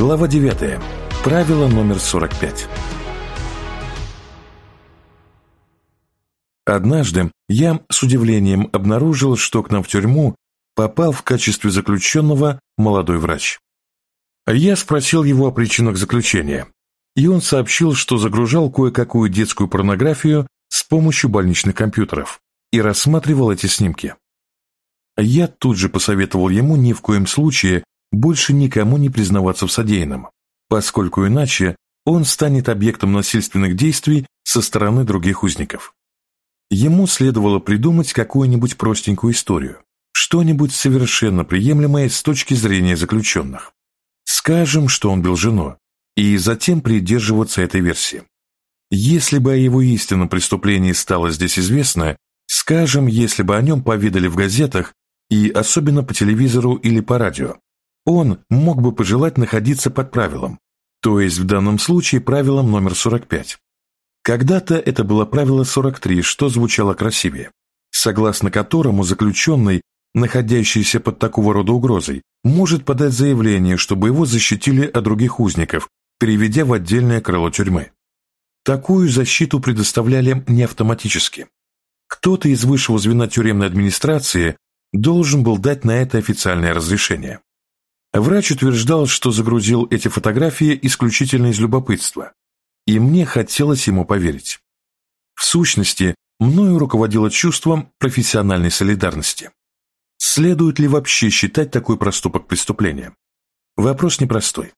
Глава 9. Правило номер 45. Однажды я с удивлением обнаружил, что к нам в тюрьму попал в качестве заключенного молодой врач. Я спросил его о причинах заключения, и он сообщил, что загружал кое-какую детскую порнографию с помощью больничных компьютеров и рассматривал эти снимки. Я тут же посоветовал ему ни в коем случае больше никому не признаваться в содеянном, поскольку иначе он станет объектом насильственных действий со стороны других узников. Ему следовало придумать какую-нибудь простенькую историю, что-нибудь совершенно приемлемое с точки зрения заключенных. Скажем, что он бил жену, и затем придерживаться этой версии. Если бы о его истинном преступлении стало здесь известно, скажем, если бы о нем повидали в газетах и особенно по телевизору или по радио, он мог бы пожелать находиться под правилом, то есть в данном случае правилом номер 45. Когда-то это было правило 43, что звучало красивее, согласно которому заключенный, находящийся под такого рода угрозой, может подать заявление, чтобы его защитили от других узников, переведя в отдельное крыло тюрьмы. Такую защиту предоставляли не автоматически. Кто-то из высшего звена тюремной администрации должен был дать на это официальное разрешение. Врач утверждал, что загрузил эти фотографии исключительно из любопытства, и мне хотелось ему поверить. В сущности, мною руководило чувством профессиональной солидарности. Следует ли вообще считать такой проступок преступлением? Вопрос непростой.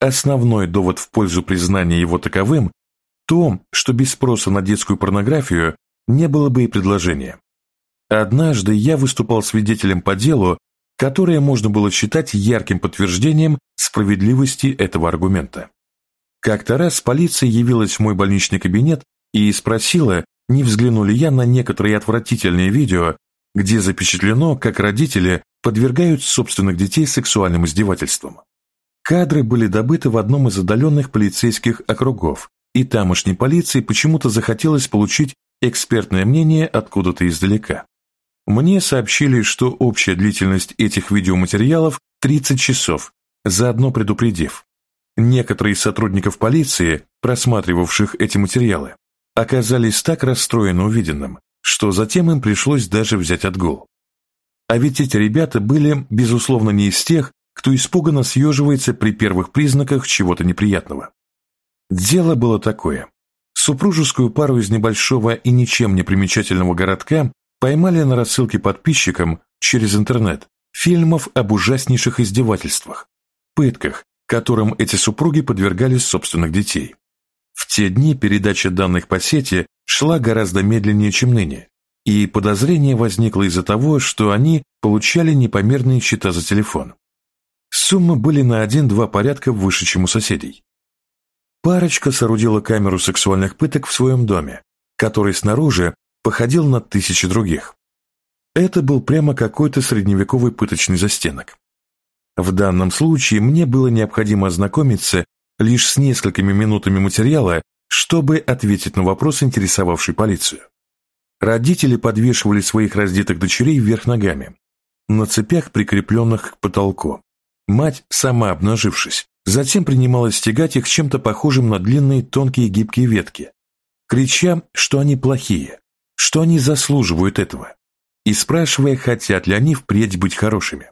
Основной довод в пользу признания его таковым – то, что без спроса на детскую порнографию не было бы и предложения. Однажды я выступал свидетелем по делу, которое можно было считать ярким подтверждением справедливости этого аргумента. Как-то раз полиция явилась в мой больничный кабинет и спросила, не взгляну ли я на некоторые отвратительные видео, где запечатлено, как родители подвергают собственных детей сексуальным издевательствам. Кадры были добыты в одном из отдаленных полицейских округов, и тамошней полиции почему-то захотелось получить экспертное мнение откуда-то издалека. Мне сообщили, что общая длительность этих видеоматериалов 30 часов, заодно предупредив. Некоторые из сотрудников полиции, просматривавших эти материалы, оказались так расстроены увиденным, что затем им пришлось даже взять отгул. А ведь эти ребята были, безусловно, не из тех, кто испуганно съеживается при первых признаках чего-то неприятного. Дело было такое. Супружескую пару из небольшого и ничем не примечательного городка поймали на рассылке подписчикам через интернет фильмов об ужаснейших издевательствах, пытках, которым эти супруги подвергались собственных детей. В те дни передача данных по сети шла гораздо медленнее, чем ныне, и подозрение возникло из-за того, что они получали непомерные счета за телефон. Суммы были на один-два порядка выше, чем у соседей. Парочка соорудила камеру сексуальных пыток в своем доме, который снаружи походил на тысячи других. Это был прямо какой-то средневековый пыточный застенок. В данном случае мне было необходимо ознакомиться лишь с несколькими минутами материала, чтобы ответить на вопрос, интересовавший полицию. Родители подвешивали своих раздетых дочерей вверх ногами, на цепях, прикрепленных к потолку. Мать, сама обнажившись, затем принималась стягать их чем-то похожим на длинные тонкие гибкие ветки, крича, что они плохие, что они заслуживают этого, и спрашивая, хотят ли они впредь быть хорошими.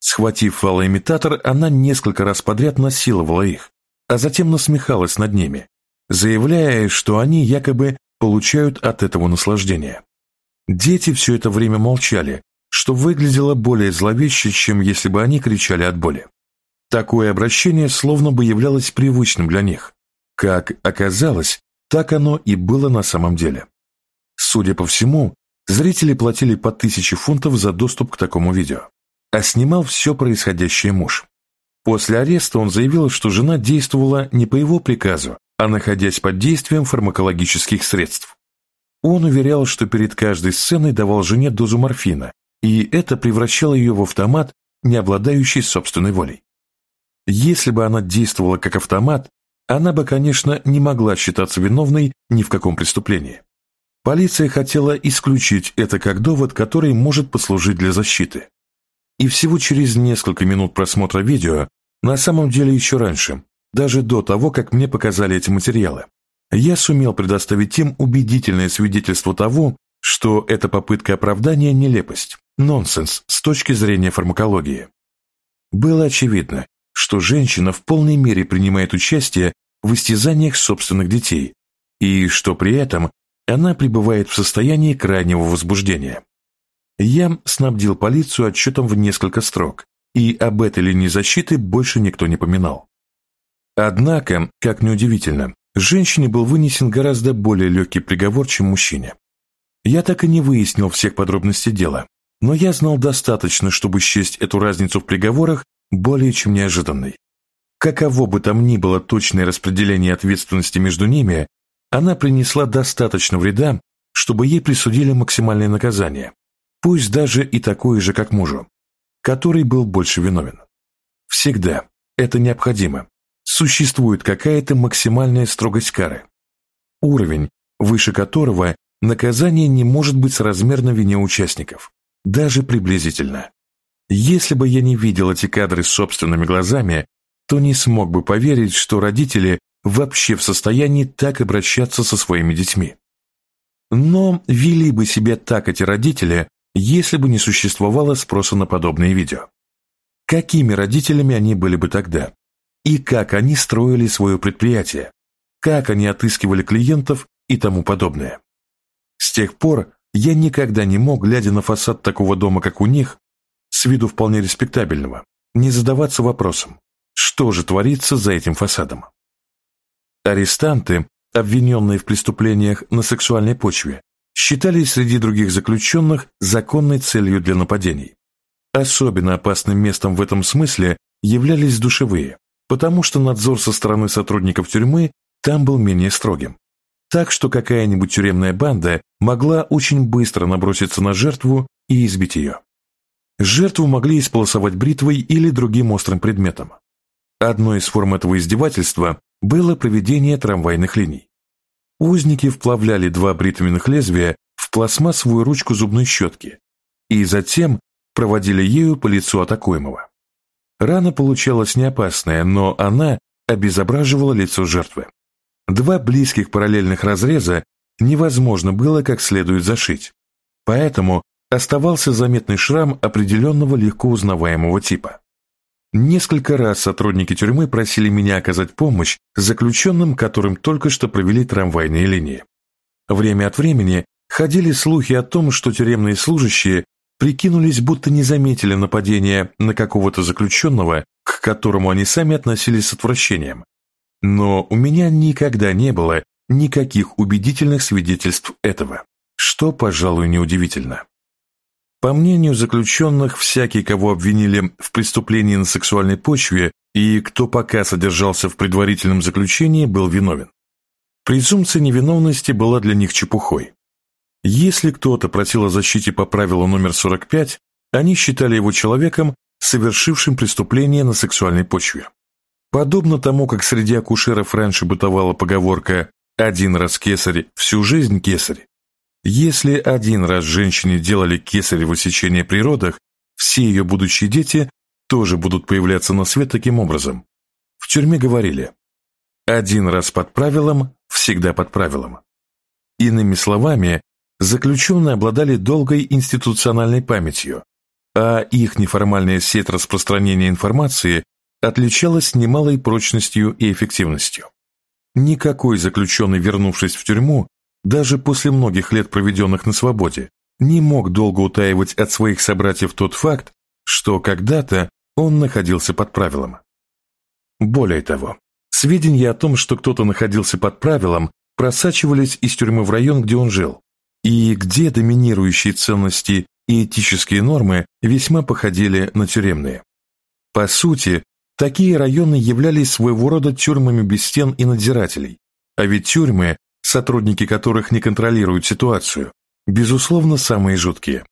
Схватив фалоимитатор, она несколько раз подряд насиловала их, а затем насмехалась над ними, заявляя, что они якобы получают от этого наслаждение. Дети все это время молчали, что выглядело более зловеще, чем если бы они кричали от боли. Такое обращение словно бы являлось привычным для них. Как оказалось, так оно и было на самом деле. Судя по всему, зрители платили по тысяче фунтов за доступ к такому видео, а снимал все происходящее муж. После ареста он заявил, что жена действовала не по его приказу, а находясь под действием фармакологических средств. Он уверял, что перед каждой сценой давал жене дозу морфина, и это превращало ее в автомат, не обладающий собственной волей. Если бы она действовала как автомат, она бы, конечно, не могла считаться виновной ни в каком преступлении. Полиция хотела исключить это как довод, который может послужить для защиты. И всего через несколько минут просмотра видео На самом деле еще раньше, даже до того, как мне показали эти материалы. Я сумел предоставить им убедительное свидетельство того, что эта попытка оправдания – нелепость, нонсенс с точки зрения фармакологии. Было очевидно, что женщина в полной мере принимает участие в истязаниях собственных детей, и что при этом она пребывает в состоянии крайнего возбуждения. Я снабдил полицию отчетом в несколько строк, и об этой линии защиты больше никто не поминал. Однако, как неудивительно, женщине был вынесен гораздо более легкий приговор, чем мужчине. Я так и не выяснил всех подробностей дела, но я знал достаточно, чтобы счесть эту разницу в приговорах более чем неожиданной. Каково бы там ни было точное распределение ответственности между ними, она принесла достаточно вреда, чтобы ей присудили максимальное наказание, пусть даже и такое же, как мужу, который был больше виновен. Всегда это необходимо. Существует какая-то максимальная строгость кары. Уровень, выше которого наказание не может быть соразмерно вине участников, даже приблизительно. Если бы я не видел эти кадры собственными глазами, то не смог бы поверить, что родители вообще в состоянии так обращаться со своими детьми. Но вели бы себя так эти родители, если бы не существовало спроса на подобные видео. Какими родителями они были бы тогда? И как они строили свое предприятие? Как они отыскивали клиентов и тому подобное? С тех пор я никогда не мог, глядя на фасад такого дома, как у них, с виду вполне респектабельного, не задаваться вопросом, что же творится за этим фасадом. Арестанты, обвиненные в преступлениях на сексуальной почве, считались среди других заключенных законной целью для нападений. Особенно опасным местом в этом смысле являлись душевые, потому что надзор со стороны сотрудников тюрьмы там был менее строгим. Так что какая-нибудь тюремная банда могла очень быстро наброситься на жертву и избить ее. Жертву могли исполосовать бритвой или другим острым предметом. Одной из форм этого издевательства было проведение трамвайных линий. Узники вплавляли два бритвенных лезвия в пластмассовую ручку зубной щетки и затем проводили ею по лицу атакуемого. Рана получалась не опасная, но она обезображивала лицо жертвы. Два близких параллельных разреза невозможно было как следует зашить, поэтому оставался заметный шрам определенного легко узнаваемого типа. Несколько раз сотрудники тюрьмы просили меня оказать помощь заключенным, которым только что провели трамвайные линии. Время от времени ходили слухи о том, что тюремные служащие прикинулись, будто не заметили нападения на какого-то заключенного, к которому они сами относились с отвращением. Но у меня никогда не было никаких убедительных свидетельств этого, что, пожалуй, неудивительно. По мнению заключенных, всякий, кого обвинили в преступлении на сексуальной почве и кто пока содержался в предварительном заключении, был виновен. Презумпция невиновности была для них чепухой. Если кто-то просил о защите по правилу номер 45, они считали его человеком, совершившим преступление на сексуальной почве. Подобно тому, как среди акушеров раньше бытовала поговорка «один раз кесарь, всю жизнь кесарь», если один раз женщине делали кесарево сечение при родах, все ее будущие дети тоже будут появляться на свет таким образом. В тюрьме говорили «один раз под правилом, всегда под правилом». Иными словами, заключенные обладали долгой институциональной памятью, а их неформальная сеть распространения информации отличалась немалой прочностью и эффективностью. Никакой заключенный, вернувшись в тюрьму, даже после многих лет, проведенных на свободе, не мог долго утаивать от своих собратьев тот факт, что когда-то он находился под правилом. Более того, сведения о том, что кто-то находился под правилом, просачивались из тюрьмы в район, где он жил, и где доминирующие ценности и этические нормы весьма походили на тюремные. По сути, такие районы являлись своего рода тюрьмами без стен и надзирателей, а ведь тюрьмы сотрудники которых не контролируют ситуацию, безусловно, самые жуткие.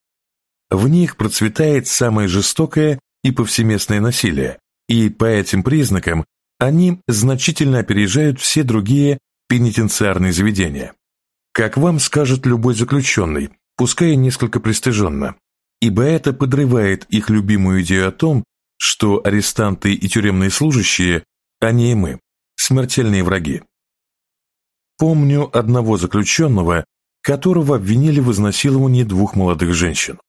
В них процветает самое жестокое и повсеместное насилие, и по этим признакам они значительно опережают все другие пенитенциарные заведения. Как вам скажет любой заключенный, пускай несколько пристыженно, ибо это подрывает их любимую идею о том, что арестанты и тюремные служащие, они и мы, смертельные враги. Помню одного заключенного, которого обвинили в изнасиловании двух молодых женщин.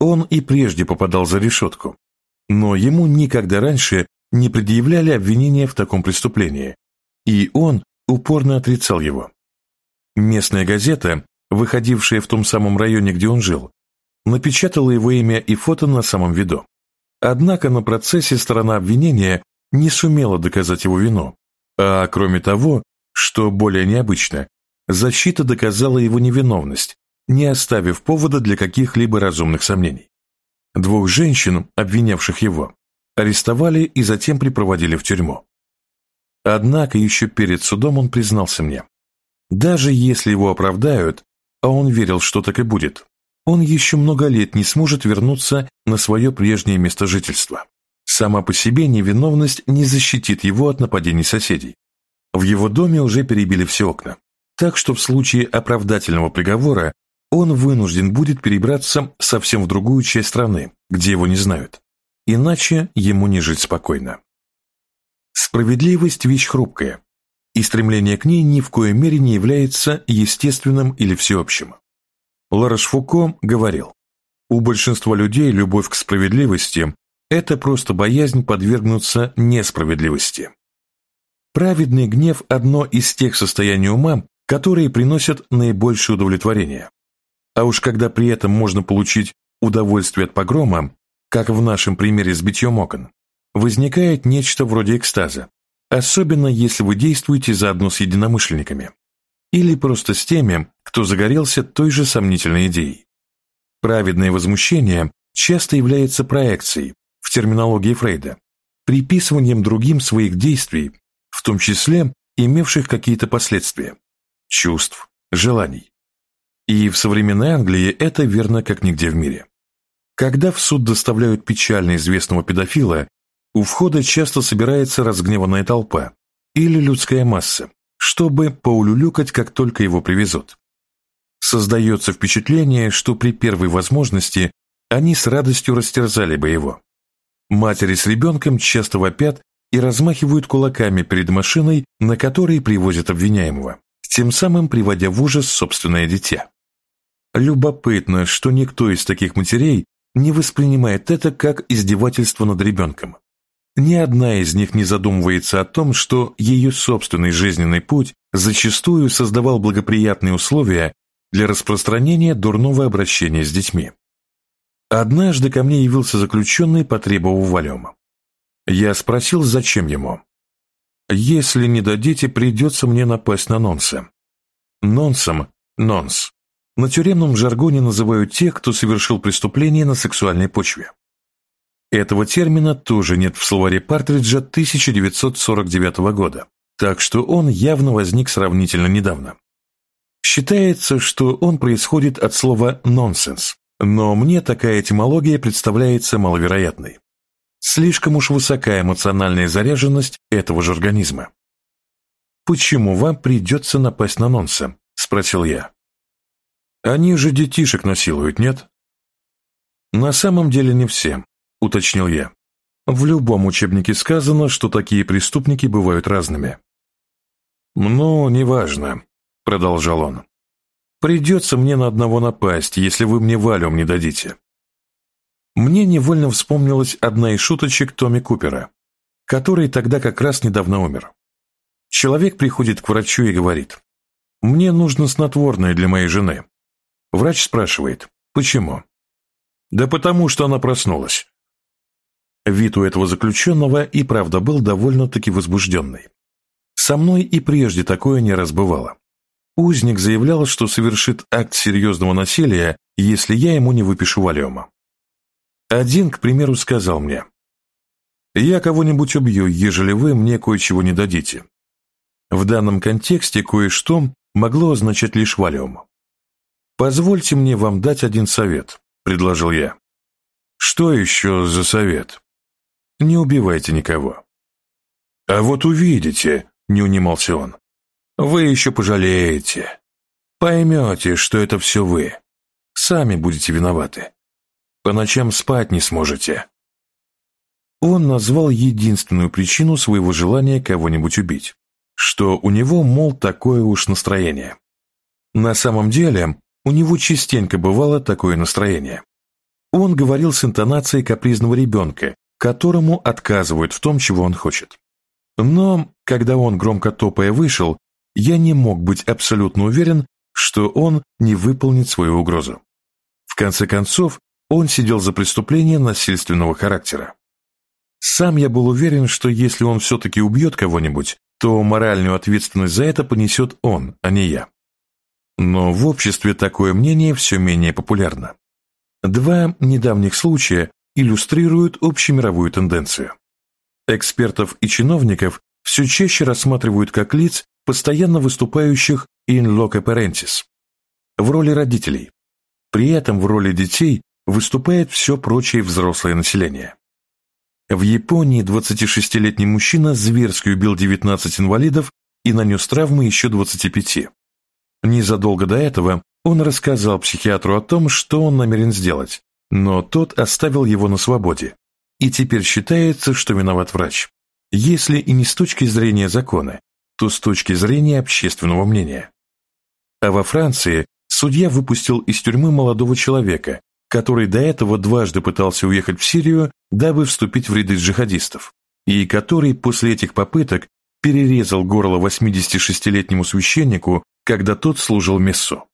Он и прежде попадал за решетку, но ему никогда раньше не предъявляли обвинения в таком преступлении, и он упорно отрицал его. Местная газета, выходившая в том самом районе, где он жил, напечатала его имя и фото на самом виду. Однако на процессе сторона обвинения не сумела доказать его вину, а кроме того, что более необычно, защита доказала его невиновность, не оставив повода для каких-либо разумных сомнений. Двух женщин, обвинявших его, арестовали и затем припроводили в тюрьму. Однако еще перед судом он признался мне. Даже если его оправдают, а он верил, что так и будет, он еще много лет не сможет вернуться на свое прежнее место жительства. Сама по себе невиновность не защитит его от нападений соседей. В его доме уже перебили все окна, так что в случае оправдательного приговора он вынужден будет перебраться совсем в другую часть страны, где его не знают. Иначе ему не жить спокойно. Справедливость – вещь хрупкая, и стремление к ней ни в коей мере не является естественным или всеобщим. Лараш Фуко говорил, у большинства людей любовь к справедливости – это просто боязнь подвергнуться несправедливости. Праведный гнев – одно из тех состояний ума, которые приносят наибольшее удовлетворение. А уж когда при этом можно получить удовольствие от погрома, как в нашем примере с битьем окон, возникает нечто вроде экстаза, особенно если вы действуете заодно с единомышленниками или просто с теми, кто загорелся той же сомнительной идеей. Праведное возмущение часто является проекцией, в терминологии Фрейда, приписыванием другим своих действий, том числе имевших какие-то последствия, чувств, желаний. И в современной Англии это верно как нигде в мире. Когда в суд доставляют печально известного педофила, у входа часто собирается разгневанная толпа или людская масса, чтобы поулюлюкать, как только его привезут. Создается впечатление, что при первой возможности они с радостью растерзали бы его. Матери с ребенком часто вопят и размахивают кулаками перед машиной, на которой привозят обвиняемого, тем самым приводя в ужас собственное дитя. Любопытно, что никто из таких матерей не воспринимает это как издевательство над ребенком. Ни одна из них не задумывается о том, что ее собственный жизненный путь зачастую создавал благоприятные условия для распространения дурного обращения с детьми. Однажды ко мне явился заключенный, потребовав валема. Я спросил, зачем ему. «Если не дадите, придется мне напасть на нонса». Нонсом – нонс. На тюремном жаргоне называют тех, кто совершил преступление на сексуальной почве. Этого термина тоже нет в словаре Партриджа 1949 года, так что он явно возник сравнительно недавно. Считается, что он происходит от слова «нонсенс», но мне такая этимология представляется маловероятной. Слишком уж высока эмоциональная заряженность этого же организма. «Почему вам придется напасть на нонса?» – спросил я. «Они же детишек насилуют, нет?» «На самом деле не все», – уточнил я. «В любом учебнике сказано, что такие преступники бывают разными». «Ну, неважно», – продолжал он. «Придется мне на одного напасть, если вы мне валюм не дадите». Мне невольно вспомнилась одна из шуточек Томми Купера, который тогда как раз недавно умер. Человек приходит к врачу и говорит, «Мне нужно снотворное для моей жены». Врач спрашивает, «Почему?» «Да потому что она проснулась». Вид у этого заключенного и правда был довольно-таки возбужденный. Со мной и прежде такое не раз бывало. Узник заявлял, что совершит акт серьезного насилия, если я ему не выпишу валема. Один, к примеру, сказал мне, «Я кого-нибудь убью, ежели вы мне кое-чего не дадите». В данном контексте кое-что могло означать лишь валиум. «Позвольте мне вам дать один совет», — предложил я. «Что еще за совет?» Не убивайте никого. А вот увидите, не унимался он. Вы еще пожалеете. Поймете, что это все вы. Сами будете виноваты. По ночам спать не сможете. он назвал единственную причину своего желания кого-нибудь убить, что у него, мол, такое уж настроение. На самом деле, у него частенько бывало такое настроение. Он говорил с интонацией капризного ребенка, которому отказывают в том, чего он хочет. Но, когда он громко топая вышел, я не мог быть абсолютно уверен, что он не выполнит свою угрозу. В конце концов, он сидел за преступление насильственного характера. Сам я был уверен, что если он все-таки убьет кого-нибудь, то моральную ответственность за это понесет он, а не я. Но в обществе такое мнение все менее популярно. Два недавних случая иллюстрируют общемировую тенденцию. Экспертов и чиновников все чаще рассматривают как лиц, постоянно выступающих in loco parentis, в роли родителей. При этом в роли детей выступает все прочее взрослое население. В Японии 26-летний мужчина зверски убил 19 инвалидов и нанес травмы еще 25. Незадолго до этого он рассказал психиатру о том, что он намерен сделать, но тот оставил его на свободе, и теперь считается, что виноват врач. Если и не с точки зрения закона, то с точки зрения общественного мнения. А во Франции судья выпустил из тюрьмы молодого человека, который до этого дважды пытался уехать в Сирию, дабы вступить в ряды джихадистов, и который после этих попыток перерезал горло 86-летнему священнику, когда тот служил мессу.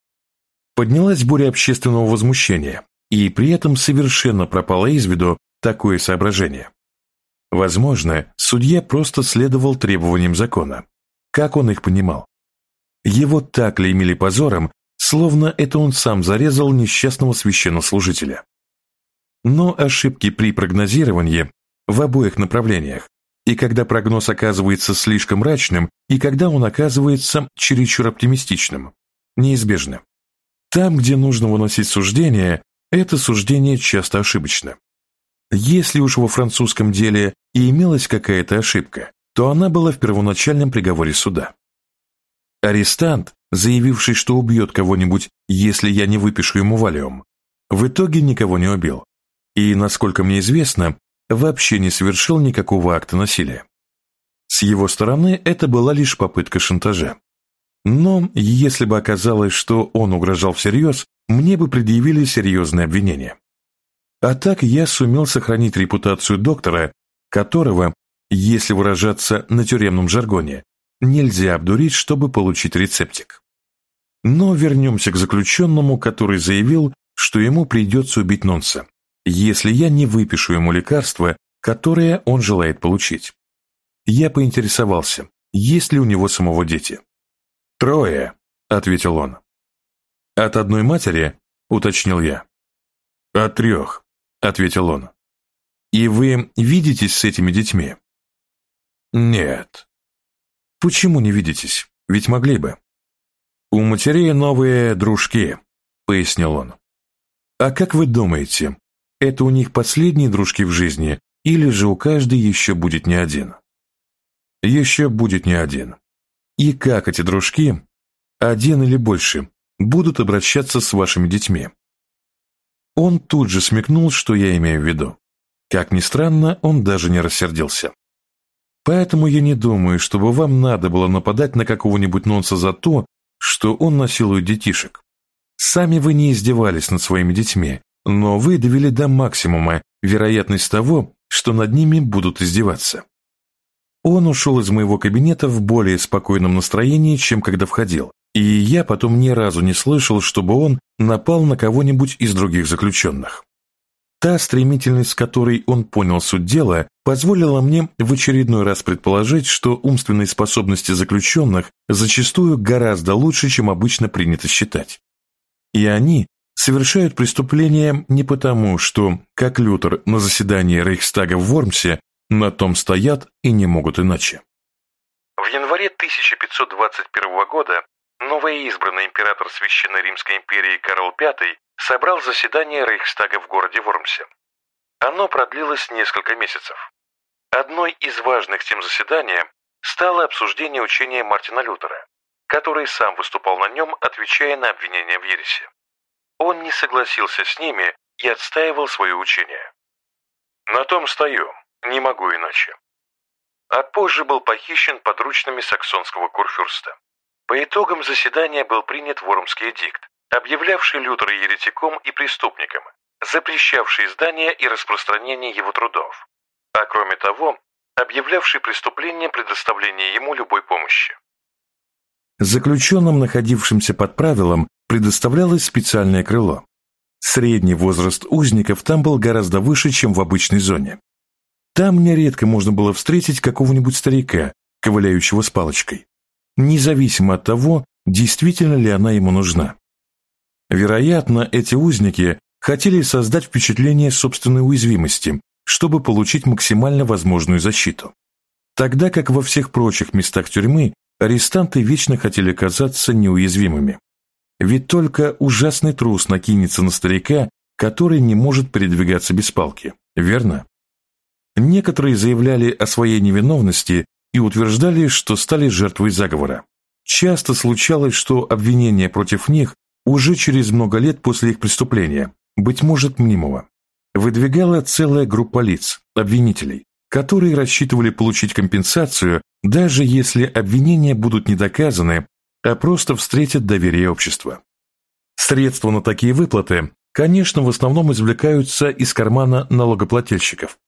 Поднялась буря общественного возмущения, и при этом совершенно пропало из виду такое соображение. Возможно, судья просто следовал требованиям закона. Как он их понимал? Его так клеймили позором, словно это он сам зарезал несчастного священнослужителя. Но ошибки при прогнозировании в обоих направлениях, и когда прогноз оказывается слишком мрачным, и когда он оказывается чересчур оптимистичным, неизбежны. Там, где нужно выносить суждение, это суждение часто ошибочно. Если уж во французском деле и имелась какая-то ошибка, то она была в первоначальном приговоре суда. Арестант, заявивший, что убьет кого-нибудь, если я не выпишу ему валиум, в итоге никого не убил. И, насколько мне известно, вообще не совершил никакого акта насилия. С его стороны это была лишь попытка шантажа. Но если бы оказалось, что он угрожал всерьез, мне бы предъявили серьезные обвинения. А так я сумел сохранить репутацию доктора, которого, если выражаться на тюремном жаргоне, нельзя обдурить, чтобы получить рецептик. Но вернемся к заключенному, который заявил, что ему придется убить Нонса, если я не выпишу ему лекарство, которое он желает получить. Я поинтересовался, есть ли у него самого дети. «Трое», — ответил он. «От одной матери?» — уточнил я. «От трех», — ответил он. «И вы видитесь с этими детьми?» «Нет». «Почему не видитесь? Ведь могли бы». «У матерей новые дружки», — пояснил он. «А как вы думаете, это у них последние дружки в жизни, или же у каждой еще будет не один?» «Еще будет не один. И как эти дружки, один или больше, будут обращаться с вашими детьми?» Он тут же смекнул, что я имею в виду. Как ни странно, он даже не рассердился. Поэтому я не думаю, чтобы вам надо было нападать на какого-нибудь нонса за то, что он насилует детишек. Сами вы не издевались над своими детьми, но вы довели до максимума вероятность того, что над ними будут издеваться. Он ушел из моего кабинета в более спокойном настроении, чем когда входил, и я потом ни разу не слышал, чтобы он напал на кого-нибудь из других заключенных. Та стремительность, с которой он понял суть дела, позволила мне в очередной раз предположить, что умственные способности заключенных зачастую гораздо лучше, чем обычно принято считать. И они совершают преступления не потому, что, как Лютер на заседании Рейхстага в Вормсе, на том стоят и не могут иначе. В январе 1521 года новоизбранный император Священной Римской империи Карл V собрал заседание Рейхстага в городе Вормсе. Оно продлилось несколько месяцев. Одной из важных тем заседания стало обсуждение учения Мартина Лютера, который сам выступал на нем, отвечая на обвинения в ереси. Он не согласился с ними и отстаивал свое учение. «На том стою», Не могу иначе. А позже был похищен подручными саксонского курфюрста. По итогам заседания был принят Вормский эдикт, объявлявший Лютера еретиком и преступником, запрещавший издание и распространение его трудов, а кроме того, объявлявший преступление предоставления ему любой помощи. Заключенным, находившимся под правилом, предоставлялось специальное крыло. Средний возраст узников там был гораздо выше, чем в обычной зоне. Там нередко можно было встретить какого-нибудь старика, ковыляющего с палочкой, независимо от того, действительно ли она ему нужна. Вероятно, эти узники хотели создать впечатление собственной уязвимости, чтобы получить максимально возможную защиту. Тогда как во всех прочих местах тюрьмы арестанты вечно хотели казаться неуязвимыми. Ведь только ужасный трус накинется на старика, который не может передвигаться без палки, верно? Некоторые заявляли о своей невиновности и утверждали, что стали жертвой заговора. Часто случалось, что обвинение против них уже через много лет после их преступления, быть может, мнимого, выдвигала целая группа лиц, обвинителей, которые рассчитывали получить компенсацию, даже если обвинения будут не доказаны, а просто встретят доверие общества. Средства на такие выплаты, конечно, в основном извлекаются из кармана налогоплательщиков.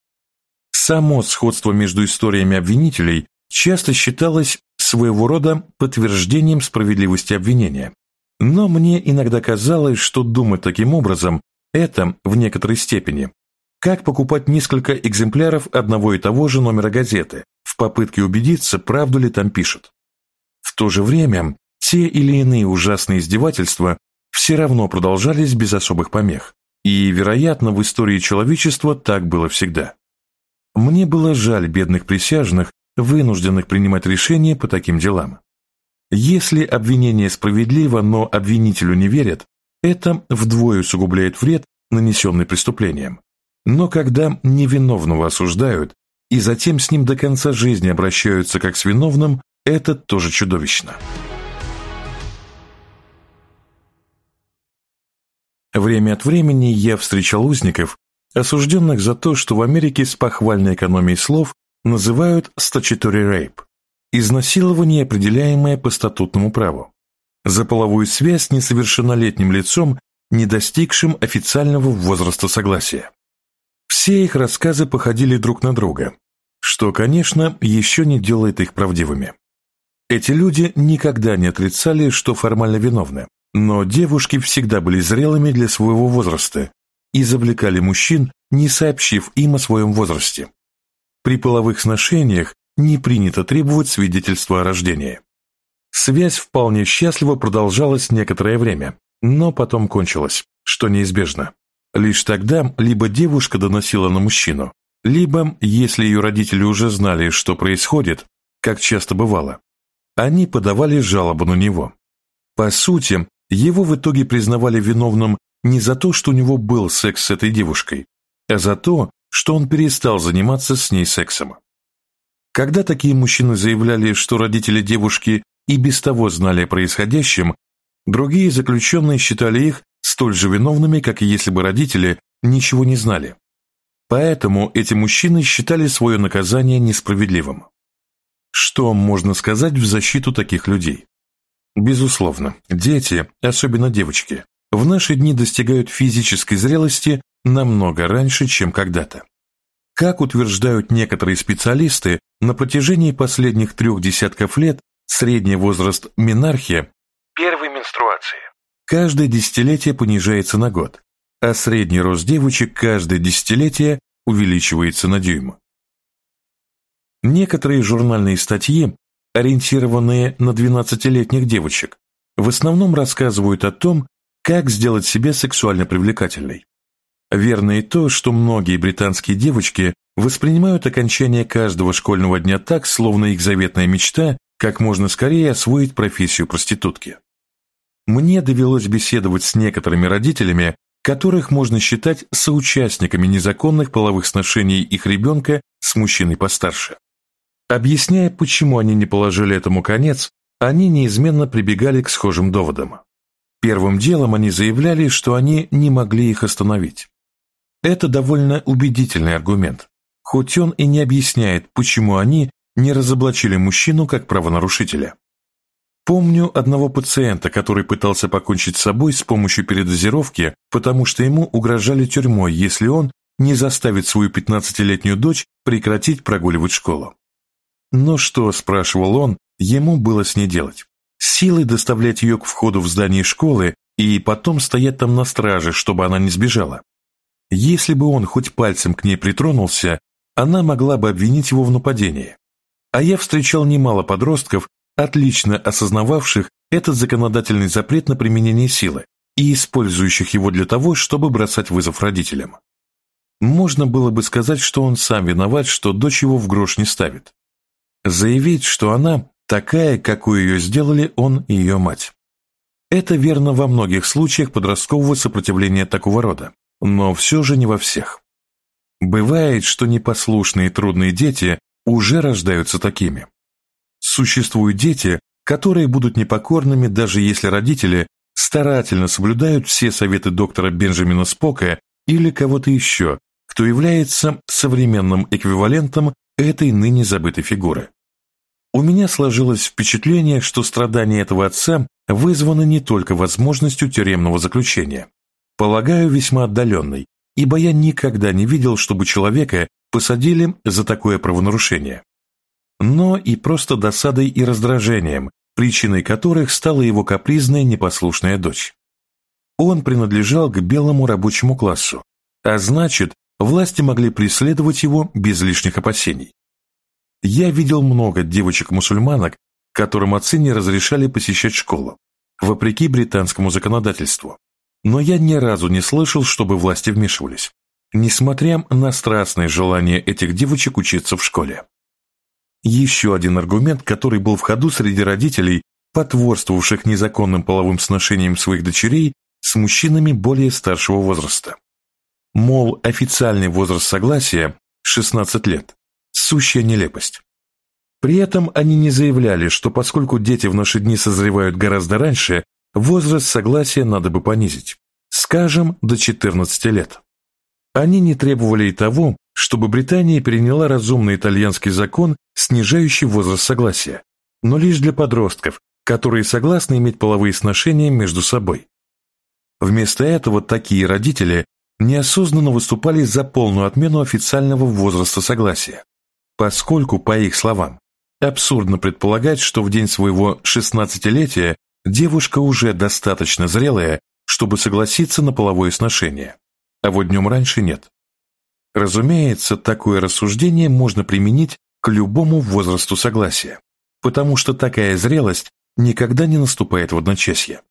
Само сходство между историями обвинителей часто считалось своего рода подтверждением справедливости обвинения. Но мне иногда казалось, что думать таким образом – это, в некоторой степени, как покупать несколько экземпляров одного и того же номера газеты в попытке убедиться, правду ли там пишут. В то же время те или иные ужасные издевательства все равно продолжались без особых помех, и, вероятно, в истории человечества так было всегда. Мне было жаль бедных присяжных, вынужденных принимать решения по таким делам. Если обвинение справедливо, но обвинителю не верят, это вдвое усугубляет вред, нанесенный преступлением. Но когда невиновного осуждают и затем с ним до конца жизни обращаются как с виновным, это тоже чудовищно. Время от времени я встречал узников, осужденных за то, что в Америке с похвальной экономией слов называют statutory rape – изнасилование, определяемое по статутному праву, за половую связь с несовершеннолетним лицом, не достигшим официального возраста согласия. Все их рассказы походили друг на друга, что, конечно, еще не делает их правдивыми. Эти люди никогда не отрицали, что формально виновны, но девушки всегда были зрелыми для своего возраста и завлекали мужчин, не сообщив им о своем возрасте. При половых сношениях не принято требовать свидетельства о рождении. Связь вполне счастливо продолжалась некоторое время, но потом кончилась, что неизбежно. Лишь тогда либо девушка доносила на мужчину, либо, если ее родители уже знали, что происходит, как часто бывало, они подавали жалобу на него. По сути, его в итоге признавали виновным не за то, что у него был секс с этой девушкой, а за то, что он перестал заниматься с ней сексом. Когда такие мужчины заявляли, что родители девушки и без того знали о происходящем, другие заключенные считали их столь же виновными, как и если бы родители ничего не знали. Поэтому эти мужчины считали свое наказание несправедливым. Что можно сказать в защиту таких людей? Безусловно, дети, особенно девочки, в наши дни достигают физической зрелости намного раньше, чем когда-то. Как утверждают некоторые специалисты, на протяжении последних трех десятков лет средний возраст менархия первой менструации каждое десятилетие понижается на год, а средний рост девочек каждое десятилетие увеличивается на дюйм. Некоторые журнальные статьи ориентированные на 12-летних девочек, в основном рассказывают о том, как сделать себя сексуально привлекательной. Верно и то, что многие британские девочки воспринимают окончание каждого школьного дня так, словно их заветная мечта как можно скорее освоить профессию проститутки. Мне довелось беседовать с некоторыми родителями, которых можно считать соучастниками незаконных половых сношений их ребенка с мужчиной постарше. Объясняя, почему они не положили этому конец, они неизменно прибегали к схожим доводам. Первым делом они заявляли, что они не могли их остановить. Это довольно убедительный аргумент. хоть он и не объясняет, почему они не разоблачили мужчину как правонарушителя. Помню одного пациента, который пытался покончить с собой с помощью передозировки, потому что ему угрожали тюрьмой, если он не заставит свою 15-летнюю дочь прекратить прогуливать школу. Но что, спрашивал он, ему было с ней делать? Силой доставлять ее к входу в здание школы и потом стоять там на страже, чтобы она не сбежала. Если бы он хоть пальцем к ней притронулся, она могла бы обвинить его в нападении. А я встречал немало подростков, отлично осознававших этот законодательный запрет на применение силы и использующих его для того, чтобы бросать вызов родителям. Можно было бы сказать, что он сам виноват, что дочь его в грош не ставит. Заявить, что она такая, какую ее сделали он и ее мать. Это верно во многих случаях подросткового сопротивления такого рода, но все же не во всех. Бывает, что непослушные и трудные дети уже рождаются такими. Существуют дети, которые будут непокорными, даже если родители старательно соблюдают все советы доктора Бенджамина Спока или кого-то еще, кто является современным эквивалентом этой ныне забытой фигуры. У меня сложилось впечатление, что страдания этого отца вызваны не только возможностью тюремного заключения, полагаю, весьма отдаленной, ибо я никогда не видел, чтобы человека посадили за такое правонарушение, но и просто досадой и раздражением, причиной которых стала его капризная непослушная дочь. Он принадлежал к белому рабочему классу, а значит, власти могли преследовать его без лишних опасений. Я видел много девочек-мусульманок, которым отцы не разрешали посещать школу, вопреки британскому законодательству. Но я ни разу не слышал, чтобы власти вмешивались, несмотря на страстное желание этих девочек учиться в школе. Еще один аргумент, который был в ходу среди родителей, потворствовавших незаконным половым сношением своих дочерей с мужчинами более старшего возраста. Мол, официальный возраст согласия – 16 лет, сущая нелепость. При этом они не заявляли, что поскольку дети в наши дни созревают гораздо раньше, возраст согласия надо бы понизить, скажем, до 14 лет. Они не требовали и того, чтобы Британия приняла разумный итальянский закон, снижающий возраст согласия, но лишь для подростков, которые согласны иметь половые сношения между собой. Вместо этого такие родители неосознанно выступали за полную отмену официального возраста согласия, поскольку, по их словам, абсурдно предполагать, что в день своего 16-летия девушка уже достаточно зрелая, чтобы согласиться на половое сношение, а вот днем раньше нет. Разумеется, такое рассуждение можно применить к любому возрасту согласия, потому что такая зрелость никогда не наступает в одночасье.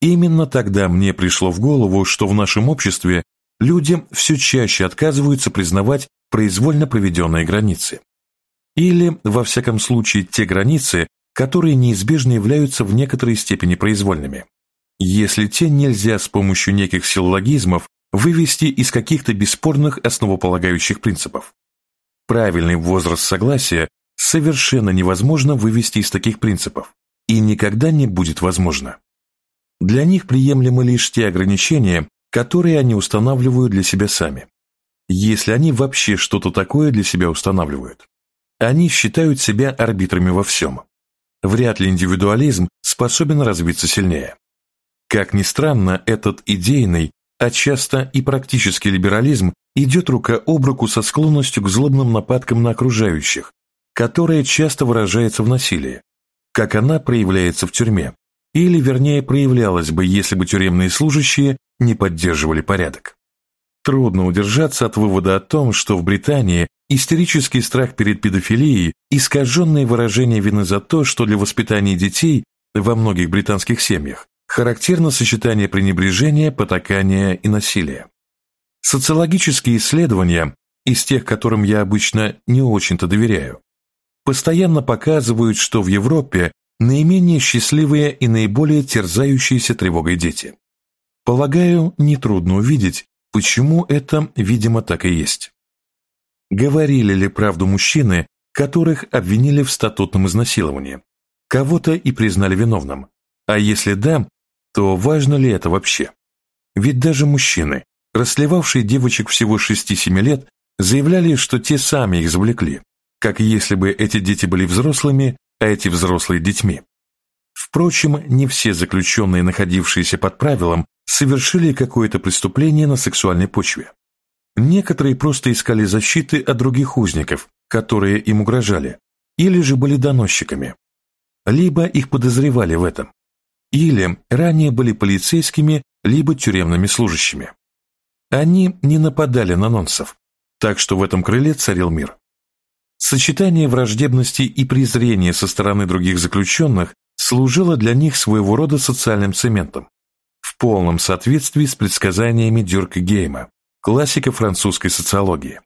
Именно тогда мне пришло в голову, что в нашем обществе люди все чаще отказываются признавать произвольно проведенные границы. Или, во всяком случае, те границы, которые неизбежно являются в некоторой степени произвольными. Если те нельзя с помощью неких силлогизмов вывести из каких-то бесспорных основополагающих принципов. Правильный возраст согласия совершенно невозможно вывести из таких принципов и никогда не будет возможно. Для них приемлемы лишь те ограничения, которые они устанавливают для себя сами если они вообще что-то такое для себя устанавливают. Они считают себя арбитрами во всем. Вряд ли индивидуализм способен развиться сильнее. Как ни странно, этот идейный, а часто и практический либерализм идет рука об руку со склонностью к злобным нападкам на окружающих, которая часто выражается в насилии, как она проявляется в тюрьме, или, вернее, проявлялась бы, если бы тюремные служащие не поддерживали порядок. Трудно удержаться от вывода о том, что в Британии истерический страх перед педофилией, искаженное выражение вины за то, что для воспитания детей во многих британских семьях характерно сочетание пренебрежения, потакания и насилия. Социологические исследования, из тех, которым я обычно не очень-то доверяю, постоянно показывают, что в Европе наименее счастливые и наиболее терзающиеся тревогой дети. Полагаю, нетрудно увидеть, Почему это, видимо, так и есть? Говорили ли правду мужчины, которых обвинили в статутном изнасиловании? Кого-то и признали виновным. А если да, то важно ли это вообще? Ведь даже мужчины, расслевавшие девочек всего 6-7 лет, заявляли, что те сами их завлекли, как если бы эти дети были взрослыми, а эти взрослые детьми. Впрочем, не все заключенные, находившиеся под правилом, совершили какое-то преступление на сексуальной почве. Некоторые просто искали защиты от других узников, которые им угрожали, или же были доносчиками. Либо их подозревали в этом, или ранее были полицейскими, либо тюремными служащими. Они не нападали на нонсов, так что в этом крыле царил мир. Сочетание враждебности и презрения со стороны других заключенных служило для них своего рода социальным цементом, в полном соответствии с предсказаниями Дюрка Гейма, классика французской социологии.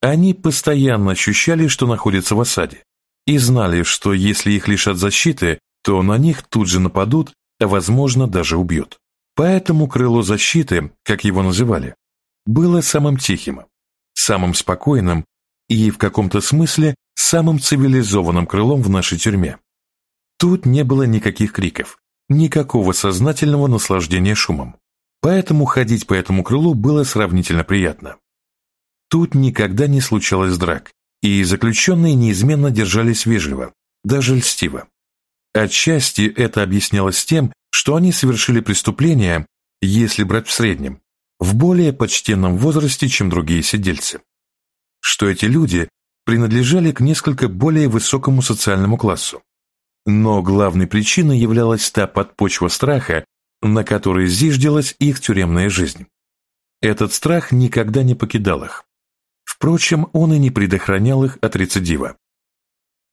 Они постоянно ощущали, что находятся в осаде, и знали, что если их лишат защиты, то на них тут же нападут, а возможно даже убьют. Поэтому крыло защиты, как его называли, было самым тихим, самым спокойным и, в каком-то смысле, самым цивилизованным крылом в нашей тюрьме. Тут не было никаких криков, никакого сознательного наслаждения шумом. Поэтому ходить по этому крылу было сравнительно приятно. Тут никогда не случалось драк, и заключенные неизменно держались вежливо, даже льстиво. Отчасти это объяснялось тем, что они совершили преступление, если брать в среднем, в более почтенном возрасте, чем другие сидельцы. Что эти люди принадлежали к несколько более высокому социальному классу. Но главной причиной являлась та подпочва страха, на которой зиждилась их тюремная жизнь. Этот страх никогда не покидал их. Впрочем, он и не предохранял их от рецидива.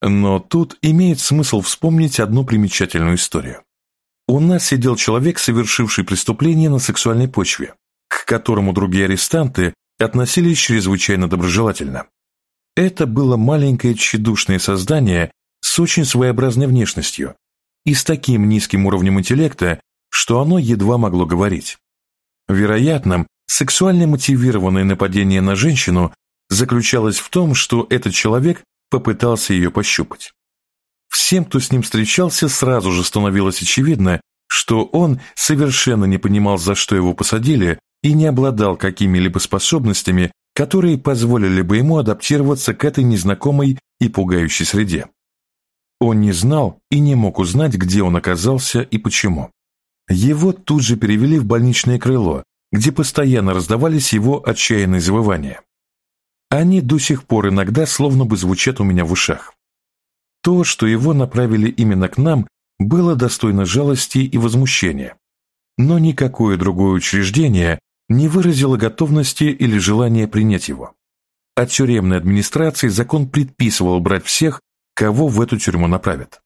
Но тут имеет смысл вспомнить одну примечательную историю. У нас сидел человек, совершивший преступление на сексуальной почве, к которому другие арестанты относились чрезвычайно доброжелательно. Это было маленькое тщедушное создание с очень своеобразной внешностью и с таким низким уровнем интеллекта, что оно едва могло говорить. Вероятно, сексуально мотивированное нападение на женщину заключалось в том, что этот человек попытался ее пощупать. Всем, кто с ним встречался, сразу же становилось очевидно, что он совершенно не понимал, за что его посадили, и не обладал какими-либо способностями, которые позволили бы ему адаптироваться к этой незнакомой и пугающей среде. Он не знал и не мог узнать, где он оказался и почему. Его тут же перевели в больничное крыло, где постоянно раздавались его отчаянные завывания. Они до сих пор иногда словно бы звучат у меня в ушах. То, что его направили именно к нам, было достойно жалости и возмущения. Но никакое другое учреждение не выразило готовности или желания принять его. От тюремной администрации закон предписывал брать всех, кого в эту тюрьму направят.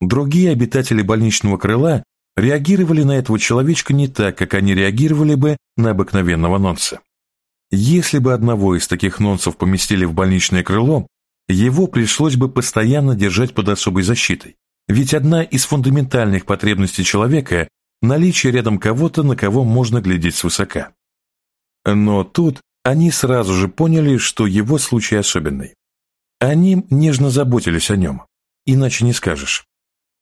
Другие обитатели больничного крыла реагировали на этого человечка не так, как они реагировали бы на обыкновенного нонса. Если бы одного из таких нонсов поместили в больничное крыло, его пришлось бы постоянно держать под особой защитой. Ведь одна из фундаментальных потребностей человека – наличие рядом кого-то, на кого можно глядеть свысока. Но тут они сразу же поняли, что его случай особенный. Они нежно заботились о нем, иначе не скажешь.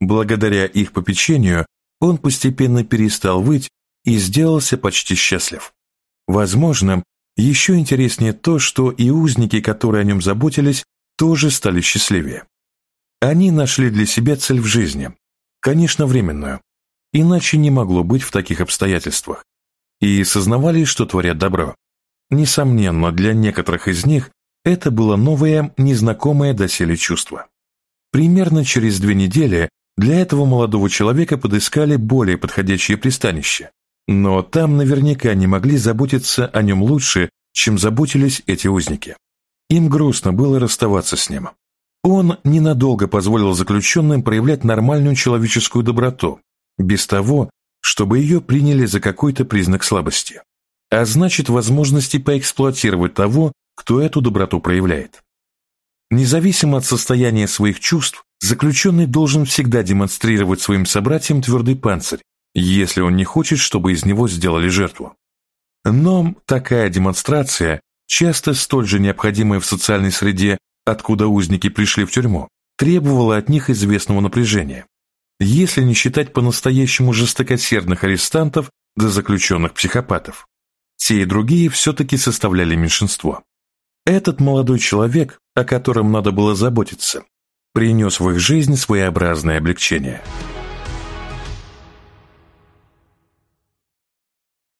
Благодаря их попечению он постепенно перестал выть и сделался почти счастлив. Возможно, еще интереснее то, что и узники, которые о нем заботились, тоже стали счастливее. Они нашли для себя цель в жизни, конечно, временную, иначе не могло быть в таких обстоятельствах, и сознавали, что творят добро. Несомненно, для некоторых из них это было новое, незнакомое доселе чувство. Примерно через две недели для этого молодого человека подыскали более подходящее пристанище, но там наверняка не могли заботиться о нем лучше, чем заботились эти узники. Им грустно было расставаться с ним. Он ненадолго позволил заключенным проявлять нормальную человеческую доброту, без того, чтобы ее приняли за какой-то признак слабости, а значит возможности поэксплуатировать того, кто эту доброту проявляет. Независимо от состояния своих чувств, заключенный должен всегда демонстрировать своим собратьям твердый панцирь, если он не хочет, чтобы из него сделали жертву. Но такая демонстрация, часто столь же необходимая в социальной среде, откуда узники пришли в тюрьму, требовала от них известного напряжения, если не считать по-настоящему жестокосердных арестантов до заключенных психопатов. Те и другие все-таки составляли меньшинство. Этот молодой человек, о котором надо было заботиться, принес в их жизнь своеобразное облегчение.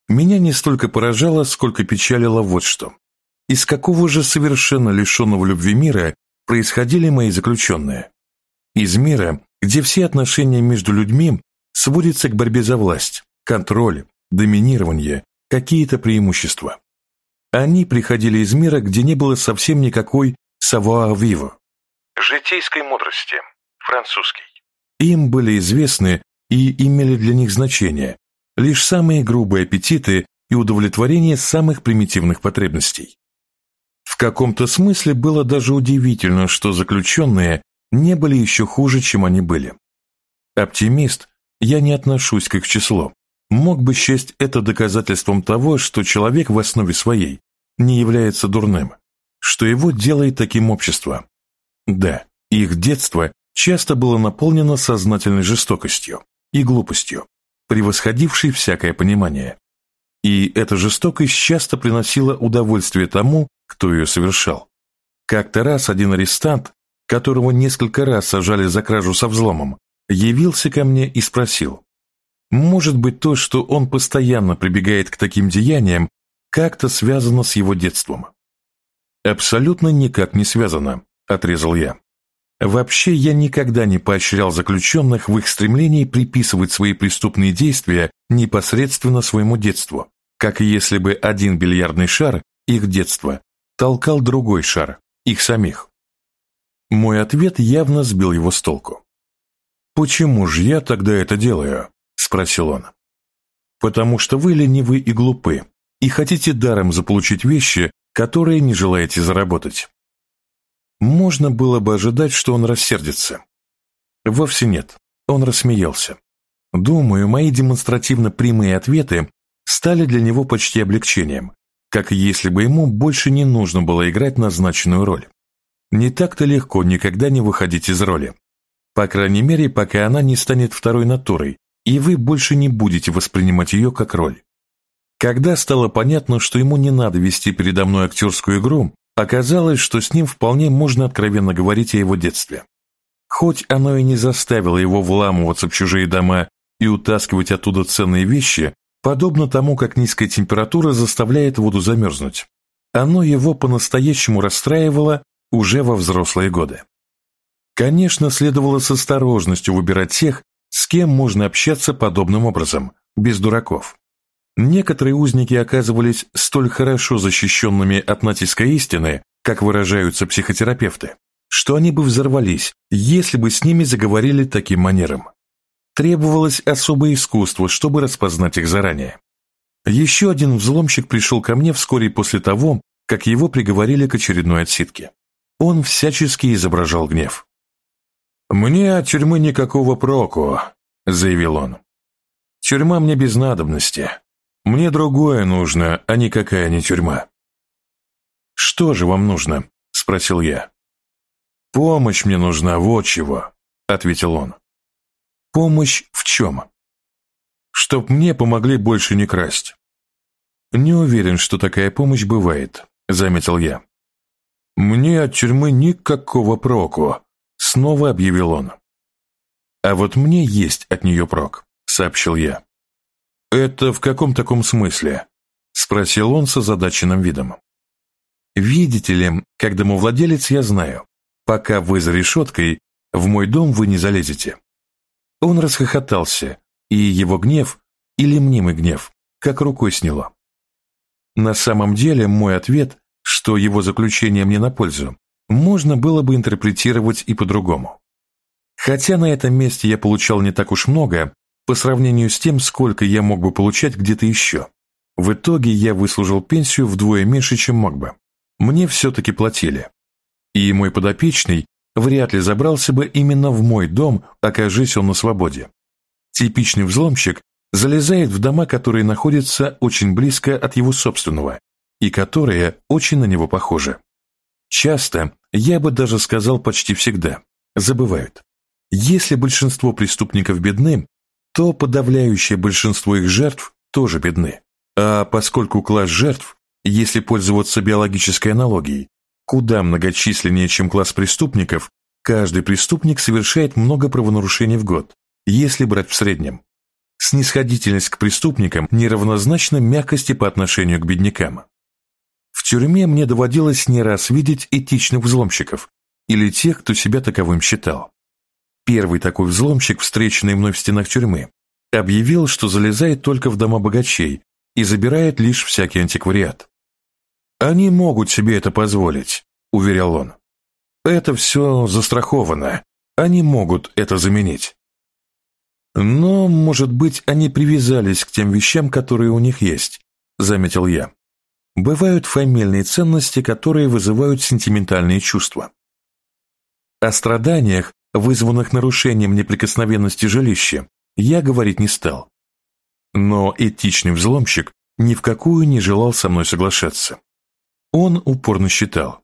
Меня не столько поражало, сколько печалило вот что. Из какого же совершенно лишенного любви мира происходили мои заключенные? Из мира, где все отношения между людьми сводятся к борьбе за власть, контроль, доминирование, какие-то преимущества. Они приходили из мира, где не было совсем никакой savoir-vivre. Житейской мудрости. Французский. Им были известны и имели для них значение лишь самые грубые аппетиты и удовлетворение самых примитивных потребностей. В каком-то смысле было даже удивительно, что заключенные не были еще хуже, чем они были. Оптимист, я не отношусь к их числу, мог бы счесть это доказательством того, что человек в основе своей не является дурным, что его делает таким общество. Да, их детство часто было наполнено сознательной жестокостью и глупостью, превосходившей всякое понимание. И эта жестокость часто приносила удовольствие тому, кто ее совершал. Как-то раз один арестант, которого несколько раз сажали за кражу со взломом, явился ко мне и спросил, может быть то, что он постоянно прибегает к таким деяниям, как-то связано с его детством? Абсолютно никак не связано, отрезал я. Вообще я никогда не поощрял заключенных в их стремлении приписывать свои преступные действия непосредственно своему детству, как если бы один бильярдный шар, их детство, толкал другой шар, их самих. Мой ответ явно сбил его с толку. «Почему же я тогда это делаю?» – спросил он. «Потому что вы ленивы и глупы, и хотите даром заполучить вещи, которые не желаете заработать. Можно было бы ожидать, что он рассердится. Вовсе нет, он рассмеялся. Думаю, мои демонстративно прямые ответы стали для него почти облегчением, как если бы ему больше не нужно было играть назначенную роль. Не так-то легко никогда не выходить из роли. По крайней мере, пока она не станет второй натурой, и вы больше не будете воспринимать ее как роль. Когда стало понятно, что ему не надо вести передо мной актерскую игру, Оказалось, что с ним вполне можно откровенно говорить о его детстве. Хоть оно и не заставило его вламываться в чужие дома и утаскивать оттуда ценные вещи, подобно тому, как низкая температура заставляет воду замерзнуть. Оно его по-настоящему расстраивало уже во взрослые годы. Конечно, следовало с осторожностью выбирать тех, с кем можно общаться подобным образом, без дураков. Некоторые узники оказывались столь хорошо защищенными от натиска истины, как выражаются психотерапевты, что они бы взорвались, если бы с ними заговорили таким манером. Требовалось особое искусство, чтобы распознать их заранее. Еще один взломщик пришел ко мне вскоре после того, как его приговорили к очередной отсидке. Он всячески изображал гнев. «Мне от тюрьмы никакого проку», — заявил он. «Тюрьма мне без надобности. Мне другое нужно, а никакая не тюрьма. Что же вам нужно? Спросил я. Помощь мне нужна, вот чего, ответил он. Помощь в чем? Чтоб мне помогли больше не красть. Не уверен, что такая помощь бывает, заметил я. Мне от тюрьмы никакого проку, снова объявил он. А вот мне есть от нее прок, сообщил я. «Это в каком таком смысле?» – спросил он с озадаченным видом. «Видите ли, как домовладелец я знаю, пока вы за решеткой, в мой дом вы не залезете». Он расхохотался, и его гнев, или мнимый гнев, как рукой сняло. На самом деле мой ответ, что его заключение мне на пользу, можно было бы интерпретировать и по-другому. Хотя на этом месте я получал не так уж много, по сравнению с тем, сколько я мог бы получать где-то еще. В итоге я выслужил пенсию вдвое меньше, чем мог бы. Мне все-таки платили. И мой подопечный вряд ли забрался бы именно в мой дом, окажись он на свободе. Типичный взломщик залезает в дома, которые находятся очень близко от его собственного и которые очень на него похожи. Часто, я бы даже сказал почти всегда, забывают. Если большинство преступников бедны, то подавляющее большинство их жертв тоже бедны. А поскольку класс жертв, если пользоваться биологической аналогией, куда многочисленнее, чем класс преступников, каждый преступник совершает много правонарушений в год, если брать в среднем. Снисходительность к преступникам неравнозначна мягкости по отношению к беднякам. В тюрьме мне доводилось не раз видеть этичных взломщиков или тех, кто себя таковым считал. Первый такой взломщик, встреченный мной в стенах тюрьмы, объявил, что залезает только в дома богачей и забирает лишь всякий антиквариат. «Они могут себе это позволить», — уверял он. «Это все застраховано. Они могут это заменить». «Но, может быть, они привязались к тем вещам, которые у них есть», — заметил я. «Бывают фамильные ценности, которые вызывают сентиментальные чувства. О страданиях, вызванных нарушением неприкосновенности жилища, я говорить не стал. Но этичный взломщик ни в какую не желал со мной соглашаться. Он упорно считал,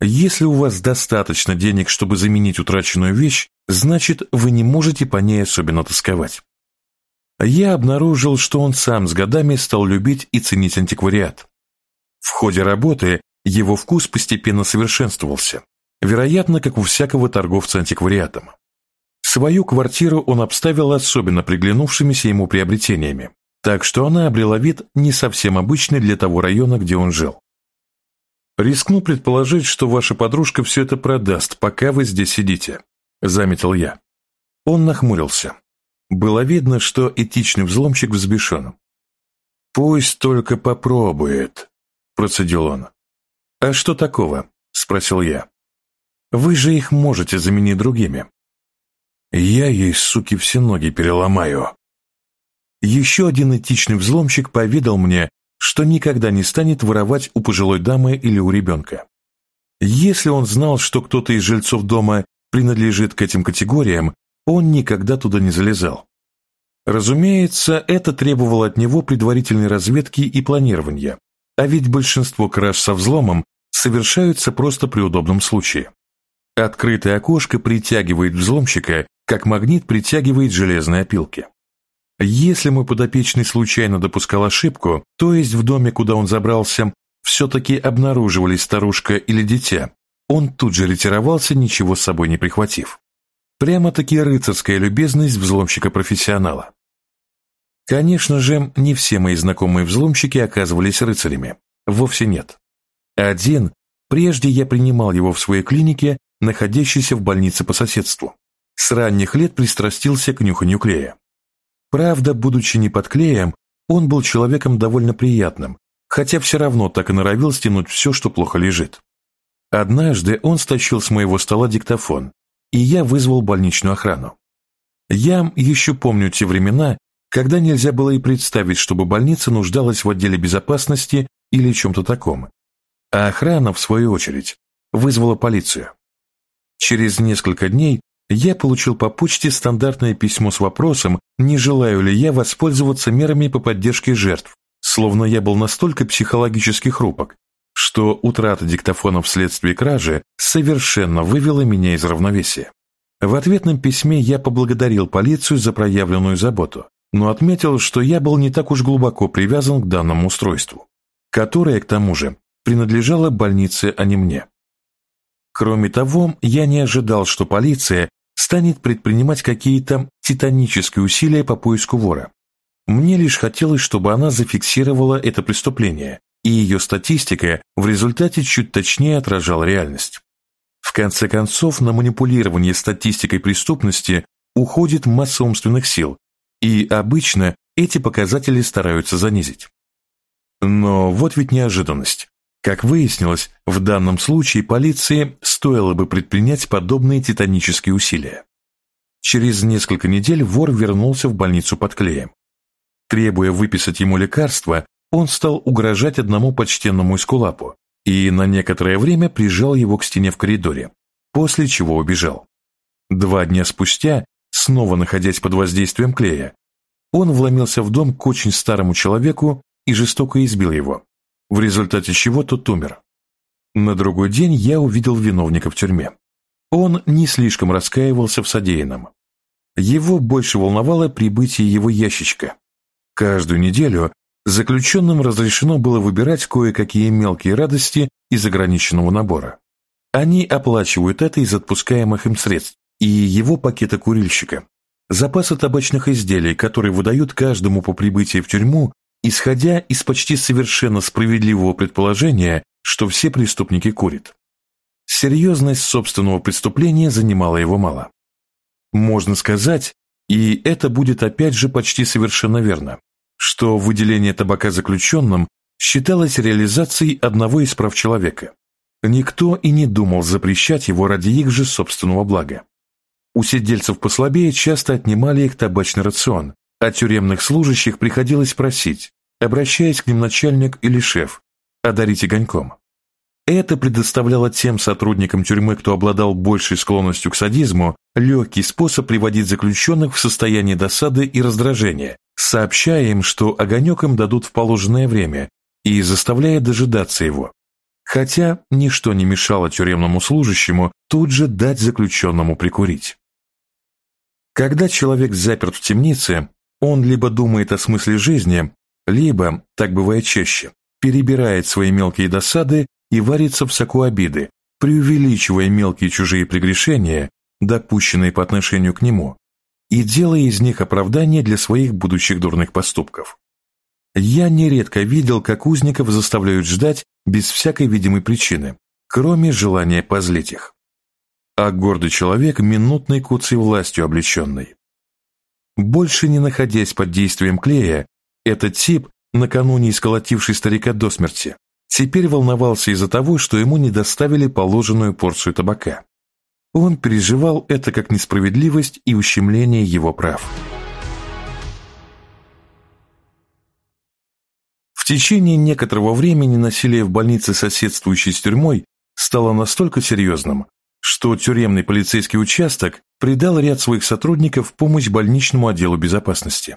если у вас достаточно денег, чтобы заменить утраченную вещь, значит, вы не можете по ней особенно тосковать. Я обнаружил, что он сам с годами стал любить и ценить антиквариат. В ходе работы его вкус постепенно совершенствовался, вероятно, как у всякого торговца антиквариатом. Свою квартиру он обставил особенно приглянувшимися ему приобретениями, так что она обрела вид не совсем обычный для того района, где он жил. «Рискну предположить, что ваша подружка все это продаст, пока вы здесь сидите», — заметил я. Он нахмурился. Было видно, что этичный взломщик взбешен. «Пусть только попробует», — процедил он. «А что такого?» — спросил я. «Вы же их можете заменить другими». «Я ей, суки, все ноги переломаю». Еще один этичный взломщик поведал мне, что никогда не станет воровать у пожилой дамы или у ребенка. Если он знал, что кто-то из жильцов дома принадлежит к этим категориям, он никогда туда не залезал. Разумеется, это требовало от него предварительной разведки и планирования, а ведь большинство краж со взломом совершаются просто при удобном случае. Открытое окошко притягивает взломщика, как магнит притягивает железные опилки. Если мой подопечный случайно допускал ошибку, то есть в доме, куда он забрался, все-таки обнаруживались старушка или дитя, он тут же ретировался, ничего с собой не прихватив. Прямо-таки рыцарская любезность взломщика-профессионала. Конечно же, не все мои знакомые взломщики оказывались рыцарями. Вовсе нет. Один, прежде я принимал его в своей клинике, находящейся в больнице по соседству. С ранних лет пристрастился к нюханью клея. Правда, будучи не под клеем, он был человеком довольно приятным, хотя все равно так и норовил стянуть все, что плохо лежит. Однажды он стащил с моего стола диктофон, и я вызвал больничную охрану. Я еще помню те времена, когда нельзя было и представить, чтобы больница нуждалась в отделе безопасности или чем-то таком. А охрана, в свою очередь, вызвала полицию. Через несколько дней я получил по почте стандартное письмо с вопросом, не желаю ли я воспользоваться мерами по поддержке жертв, словно я был настолько психологически хрупок, что утрата диктофона вследствие кражи совершенно вывела меня из равновесия. В ответном письме я поблагодарил полицию за проявленную заботу, но отметил, что я был не так уж глубоко привязан к данному устройству, которое, к тому же, принадлежало больнице, а не мне. Кроме того, я не ожидал, что полиция станет предпринимать какие-то титанические усилия по поиску вора. Мне лишь хотелось, чтобы она зафиксировала это преступление, и ее статистика в результате чуть точнее отражала реальность. В конце концов, на манипулирование статистикой преступности уходит масса умственных сил, и обычно эти показатели стараются занизить. Но вот ведь неожиданность. Как выяснилось, в данном случае полиции стоило бы предпринять подобные титанические усилия. Через несколько недель вор вернулся в больницу под клеем. Требуя выписать ему лекарства, он стал угрожать одному почтенному эскулапу и на некоторое время прижал его к стене в коридоре, после чего убежал. Два дня спустя, снова находясь под воздействием клея, он вломился в дом к очень старому человеку и жестоко избил его в результате чего тот умер. На другой день я увидел виновника в тюрьме. Он не слишком раскаивался в содеянном. Его больше волновало прибытие его ящичка. Каждую неделю заключенным разрешено было выбирать кое-какие мелкие радости из ограниченного набора. Они оплачивают это из отпускаемых им средств и его пакета курильщика, запасы табачных изделий, которые выдают каждому по прибытии в тюрьму, исходя из почти совершенно справедливого предположения, что все преступники курят. Серьезность собственного преступления занимала его мало. Можно сказать, и это будет опять же почти совершенно верно, что выделение табака заключенным считалось реализацией одного из прав человека. Никто и не думал запрещать его ради их же собственного блага. У сидельцев послабее часто отнимали их табачный рацион, а тюремных служащих приходилось просить, обращаясь к ним начальник или шеф, одарить огоньком. Это предоставляло тем сотрудникам тюрьмы, кто обладал большей склонностью к садизму, легкий способ приводить заключенных в состояние досады и раздражения, сообщая им, что огонек им дадут в положенное время и заставляя дожидаться его. Хотя ничто не мешало тюремному служащему тут же дать заключенному прикурить. Когда человек заперт в темнице, он либо думает о смысле жизни, либо, так бывает чаще, перебирает свои мелкие досады и варится в соку обиды, преувеличивая мелкие чужие прегрешения, допущенные по отношению к нему, и делая из них оправдание для своих будущих дурных поступков. Я нередко видел, как узников заставляют ждать без всякой видимой причины, кроме желания позлить их. А гордый человек минутной куцей властью облеченный. Больше не находясь под действием клея, этот тип, накануне исколотивший старика до смерти, теперь волновался из-за того, что ему не доставили положенную порцию табака. Он переживал это как несправедливость и ущемление его прав. В течение некоторого времени насилие в больнице, соседствующей с тюрьмой, стало настолько серьезным, что тюремный полицейский участок придал ряд своих сотрудников в помощь больничному отделу безопасности.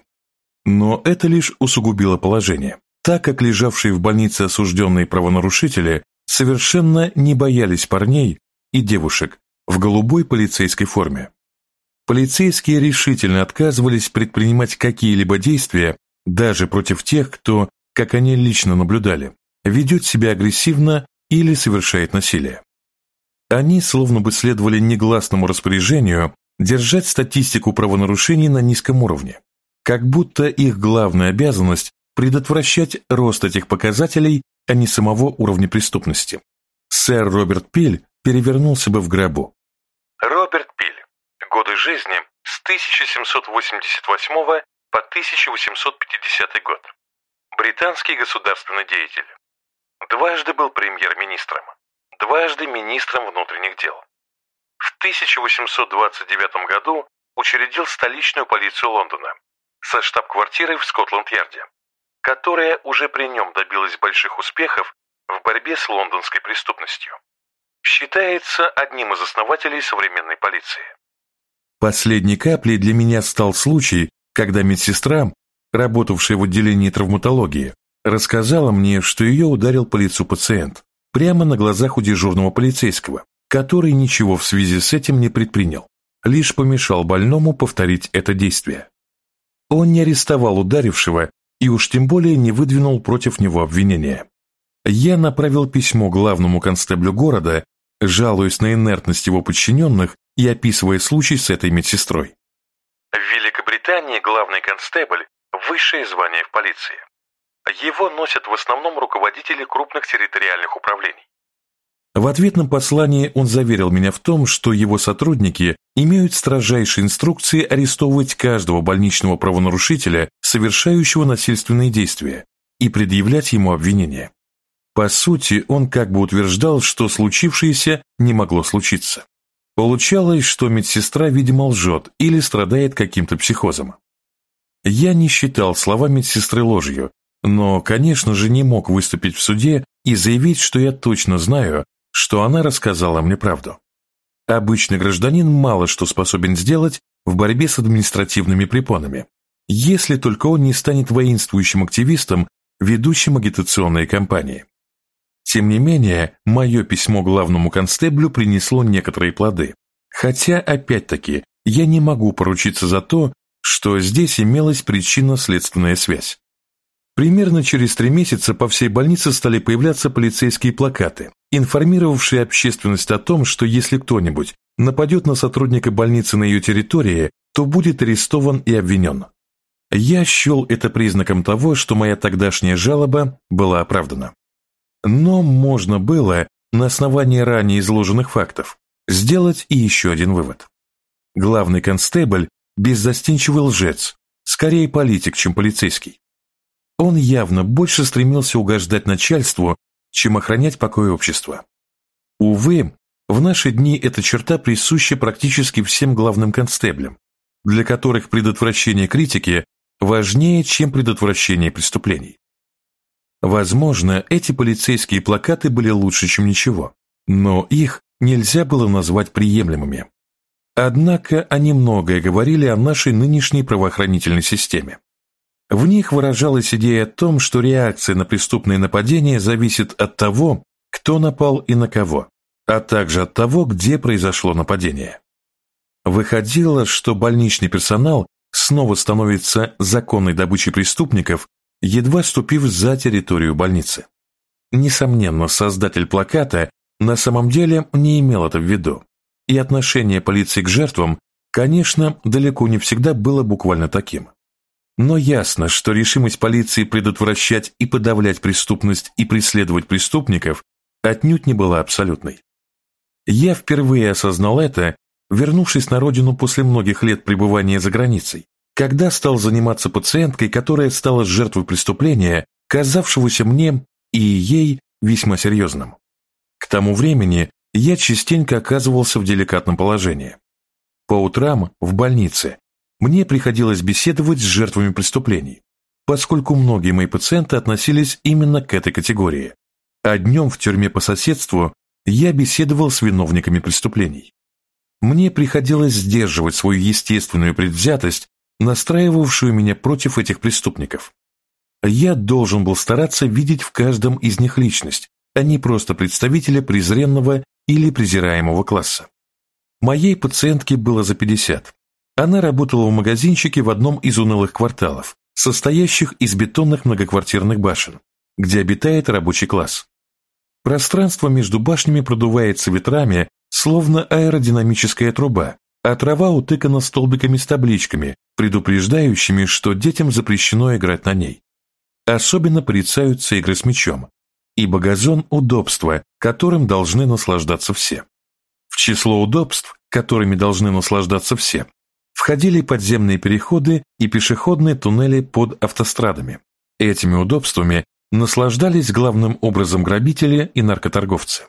Но это лишь усугубило положение, так как лежавшие в больнице осужденные правонарушители совершенно не боялись парней и девушек в голубой полицейской форме. Полицейские решительно отказывались предпринимать какие-либо действия даже против тех, кто, как они лично наблюдали, ведет себя агрессивно или совершает насилие. Они словно бы следовали негласному распоряжению держать статистику правонарушений на низком уровне, как будто их главная обязанность предотвращать рост этих показателей, а не самого уровня преступности. Сэр Роберт Пиль перевернулся бы в гробу. Роберт Пиль. Годы жизни с 1788 по 1850 год. Британский государственный деятель. Дважды был премьер-министром. Дважды министром внутренних дел. В 1829 году учредил столичную полицию Лондона, со штаб-квартирой в Скотланд-Ярде, которая уже при нем добилась больших успехов в борьбе с лондонской преступностью. Считается одним из основателей современной полиции. Последней каплей для меня стал случай, когда медсестра, работавшая в отделении травматологии, рассказала мне, что ее ударил по лицу пациент, прямо на глазах у дежурного полицейского, который ничего в связи с этим не предпринял, лишь помешал больному повторить это действие. Он не арестовал ударившего и уж тем более не выдвинул против него обвинения. Я направил письмо главному констеблю города, жалуясь на инертность его подчиненных и описывая случай с этой медсестрой. В Великобритании главный констебль – высшее звание в полиции. Его носят в основном руководители крупных территориальных управлений. В ответном послании он заверил меня в том, что его сотрудники имеют строжайшие инструкции арестовывать каждого больничного правонарушителя, совершающего насильственные действия, и предъявлять ему обвинения. По сути, он как бы утверждал, что случившееся не могло случиться. Получалось, что медсестра, видимо, лжет или страдает каким-то психозом. Я не считал слова медсестры ложью, но, конечно же, не мог выступить в суде и заявить, что я точно знаю, что она рассказала мне правду. Обычный гражданин мало что способен сделать в борьбе с административными препонами, если только он не станет воинствующим активистом, ведущим агитационные кампании. Тем не менее, мое письмо главному констеблю принесло некоторые плоды, хотя, опять-таки, я не могу поручиться за то, что здесь имелась причинно-следственная связь. Примерно через три месяца по всей больнице стали появляться полицейские плакаты, информировавшие общественность о том, что если кто-нибудь нападет на сотрудника больницы на ее территории, то будет арестован и обвинен. Я счел это признаком того, что моя тогдашняя жалоба была оправдана. Но можно было, на основании ранее изложенных фактов, сделать и еще один вывод. Главный констебль – беззастенчивый лжец, скорее политик, чем полицейский. Он явно больше стремился угождать начальству, чем охранять покой общества. Увы, в наши дни эта черта присуща практически всем главным констеблям, для которых предотвращение критики важнее, чем предотвращение преступлений. Возможно, эти полицейские плакаты были лучше, чем ничего, но их нельзя было назвать приемлемыми. Однако они многое говорили о нашей нынешней правоохранительной системе. В них выражалась идея о том, что реакция на преступные нападения зависит от того, кто напал и на кого, а также от того, где произошло нападение. Выходило, что больничный персонал снова становится законной добычей преступников, едва ступив за территорию больницы. Несомненно, создатель плаката на самом деле не имел это в виду, и отношение полиции к жертвам, конечно, далеко не всегда было буквально таким. Но ясно, что решимость полиции предотвращать и подавлять преступность и преследовать преступников отнюдь не была абсолютной. Я впервые осознал это, вернувшись на родину после многих лет пребывания за границей, когда стал заниматься пациенткой, которая стала жертвой преступления, казавшегося мне и ей весьма серьезным. К тому времени я частенько оказывался в деликатном положении. По утрам в больнице мне приходилось беседовать с жертвами преступлений, поскольку многие мои пациенты относились именно к этой категории, а днем в тюрьме по соседству я беседовал с виновниками преступлений. Мне приходилось сдерживать свою естественную предвзятость, настраивавшую меня против этих преступников. Я должен был стараться видеть в каждом из них личность, а не просто представителя презренного или презираемого класса. Моей пациентке было за 50. Она работала в магазинчике в одном из унылых кварталов, состоящих из бетонных многоквартирных башен, где обитает рабочий класс. Пространство между башнями продувается ветрами, словно аэродинамическая труба, а трава утыкана столбиками с табличками, предупреждающими, что детям запрещено играть на ней. Особенно порицаются игры с мячом, ибо газон – удобство, которым должны наслаждаться все. В число удобств, которыми должны наслаждаться все, входили подземные переходы и пешеходные туннели под автострадами. Этими удобствами наслаждались главным образом грабители и наркоторговцы.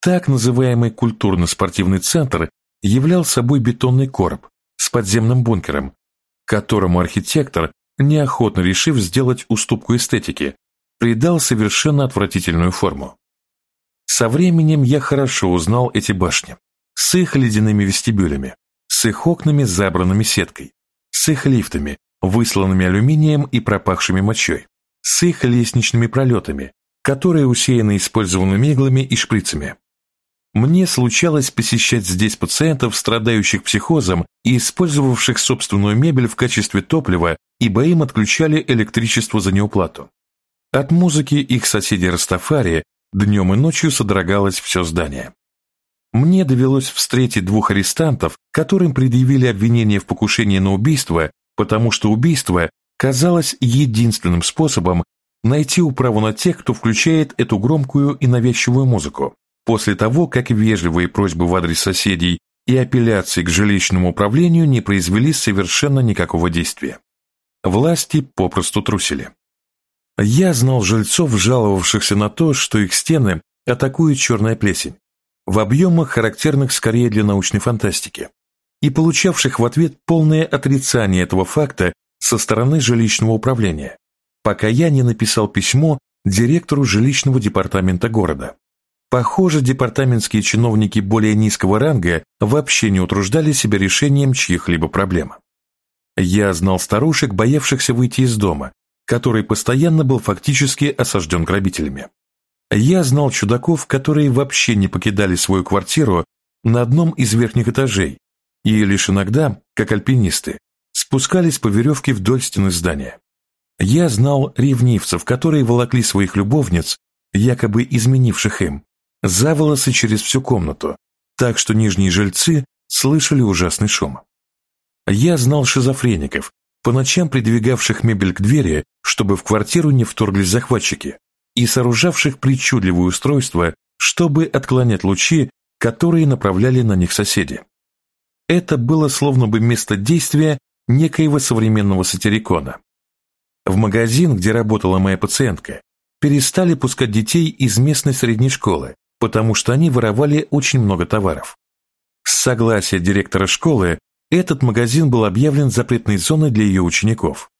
Так называемый культурно-спортивный центр являл собой бетонный короб с подземным бункером, которому архитектор, неохотно решив сделать уступку эстетике, придал совершенно отвратительную форму. Со временем я хорошо узнал эти башни, с их ледяными вестибюлями, с их окнами, забранными сеткой, с их лифтами, высланными алюминием и пропахшими мочой, с их лестничными пролетами, которые усеяны использованными иглами и шприцами. Мне случалось посещать здесь пациентов, страдающих психозом и использовавших собственную мебель в качестве топлива, ибо им отключали электричество за неуплату. От музыки их соседей Растафари днем и ночью содрогалось все здание. Мне довелось встретить двух арестантов, которым предъявили обвинение в покушении на убийство, потому что убийство казалось единственным способом найти управу на тех, кто включает эту громкую и навязчивую музыку, после того, как вежливые просьбы в адрес соседей и апелляции к жилищному управлению не произвели совершенно никакого действия. Власти попросту трусили. Я знал жильцов, жаловавшихся на то, что их стены атакует черная плесень, в объемах, характерных скорее для научной фантастики, и получавших в ответ полное отрицание этого факта со стороны жилищного управления, пока я не написал письмо директору жилищного департамента города. Похоже, департаментские чиновники более низкого ранга вообще не утруждали себя решением чьих-либо проблем. Я знал старушек, боявшихся выйти из дома, который постоянно был фактически осажден грабителями. Я знал чудаков, которые вообще не покидали свою квартиру на одном из верхних этажей и лишь иногда, как альпинисты, спускались по веревке вдоль стены здания. Я знал ревнивцев, которые волокли своих любовниц, якобы изменивших им, за волосы через всю комнату, так что нижние жильцы слышали ужасный шум. Я знал шизофреников, по ночам придвигавших мебель к двери, чтобы в квартиру не вторглись захватчики, и сооружавших причудливое устройство, чтобы отклонять лучи, которые направляли на них соседи. Это было словно бы место действия некоего современного сатирикона. В магазин, где работала моя пациентка, перестали пускать детей из местной средней школы, потому что они воровали очень много товаров. С согласия директора школы этот магазин был объявлен запретной зоной для ее учеников.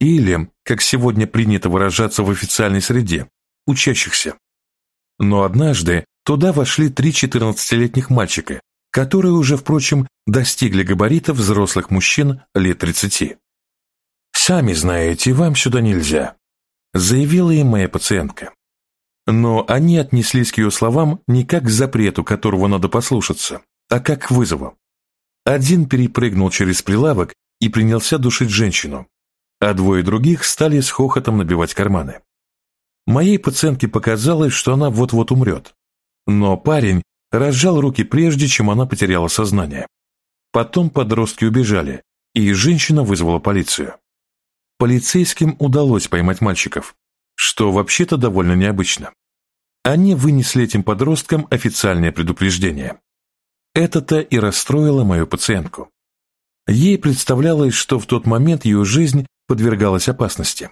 Или, как сегодня принято выражаться в официальной среде, учащихся. Но однажды туда вошли три 14-летних мальчика, которые уже, впрочем, достигли габаритов взрослых мужчин лет 30. «Сами знаете, вам сюда нельзя», – заявила им моя пациентка. Но они отнеслись к ее словам не как к запрету, которого надо послушаться, а как к вызову. Один перепрыгнул через прилавок и принялся душить женщину, а двое других стали с хохотом набивать карманы. Моей пациентке показалось, что она вот-вот умрет. Но парень разжал руки прежде, чем она потеряла сознание. Потом подростки убежали, и женщина вызвала полицию. Полицейским удалось поймать мальчиков, что вообще-то довольно необычно. Они вынесли этим подросткам официальное предупреждение. Это-то и расстроило мою пациентку. Ей представлялось, что в тот момент ее жизнь подвергалась опасности.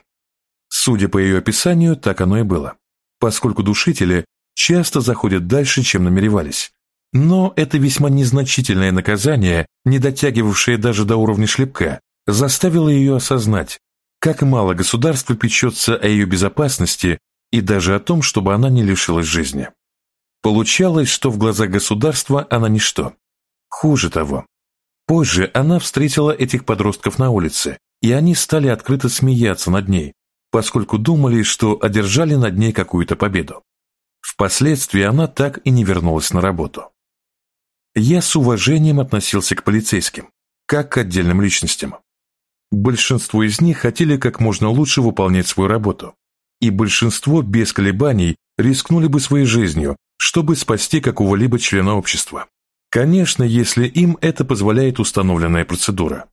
Судя по ее описанию, так оно и было, поскольку душители часто заходят дальше, чем намеревались. Но это весьма незначительное наказание, не дотягивавшее даже до уровня шлепка, заставило ее осознать, как мало государство печется о ее безопасности и даже о том, чтобы она не лишилась жизни. Получалось, что в глазах государства она ничто. Хуже того. Позже она встретила этих подростков на улице, и они стали открыто смеяться над ней, поскольку думали, что одержали над ней какую-то победу. Впоследствии она так и не вернулась на работу. Я с уважением относился к полицейским, как к отдельным личностям. Большинство из них хотели как можно лучше выполнять свою работу, и большинство без колебаний рискнули бы своей жизнью, чтобы спасти какого-либо члена общества. Конечно, если им это позволяет установленная процедура.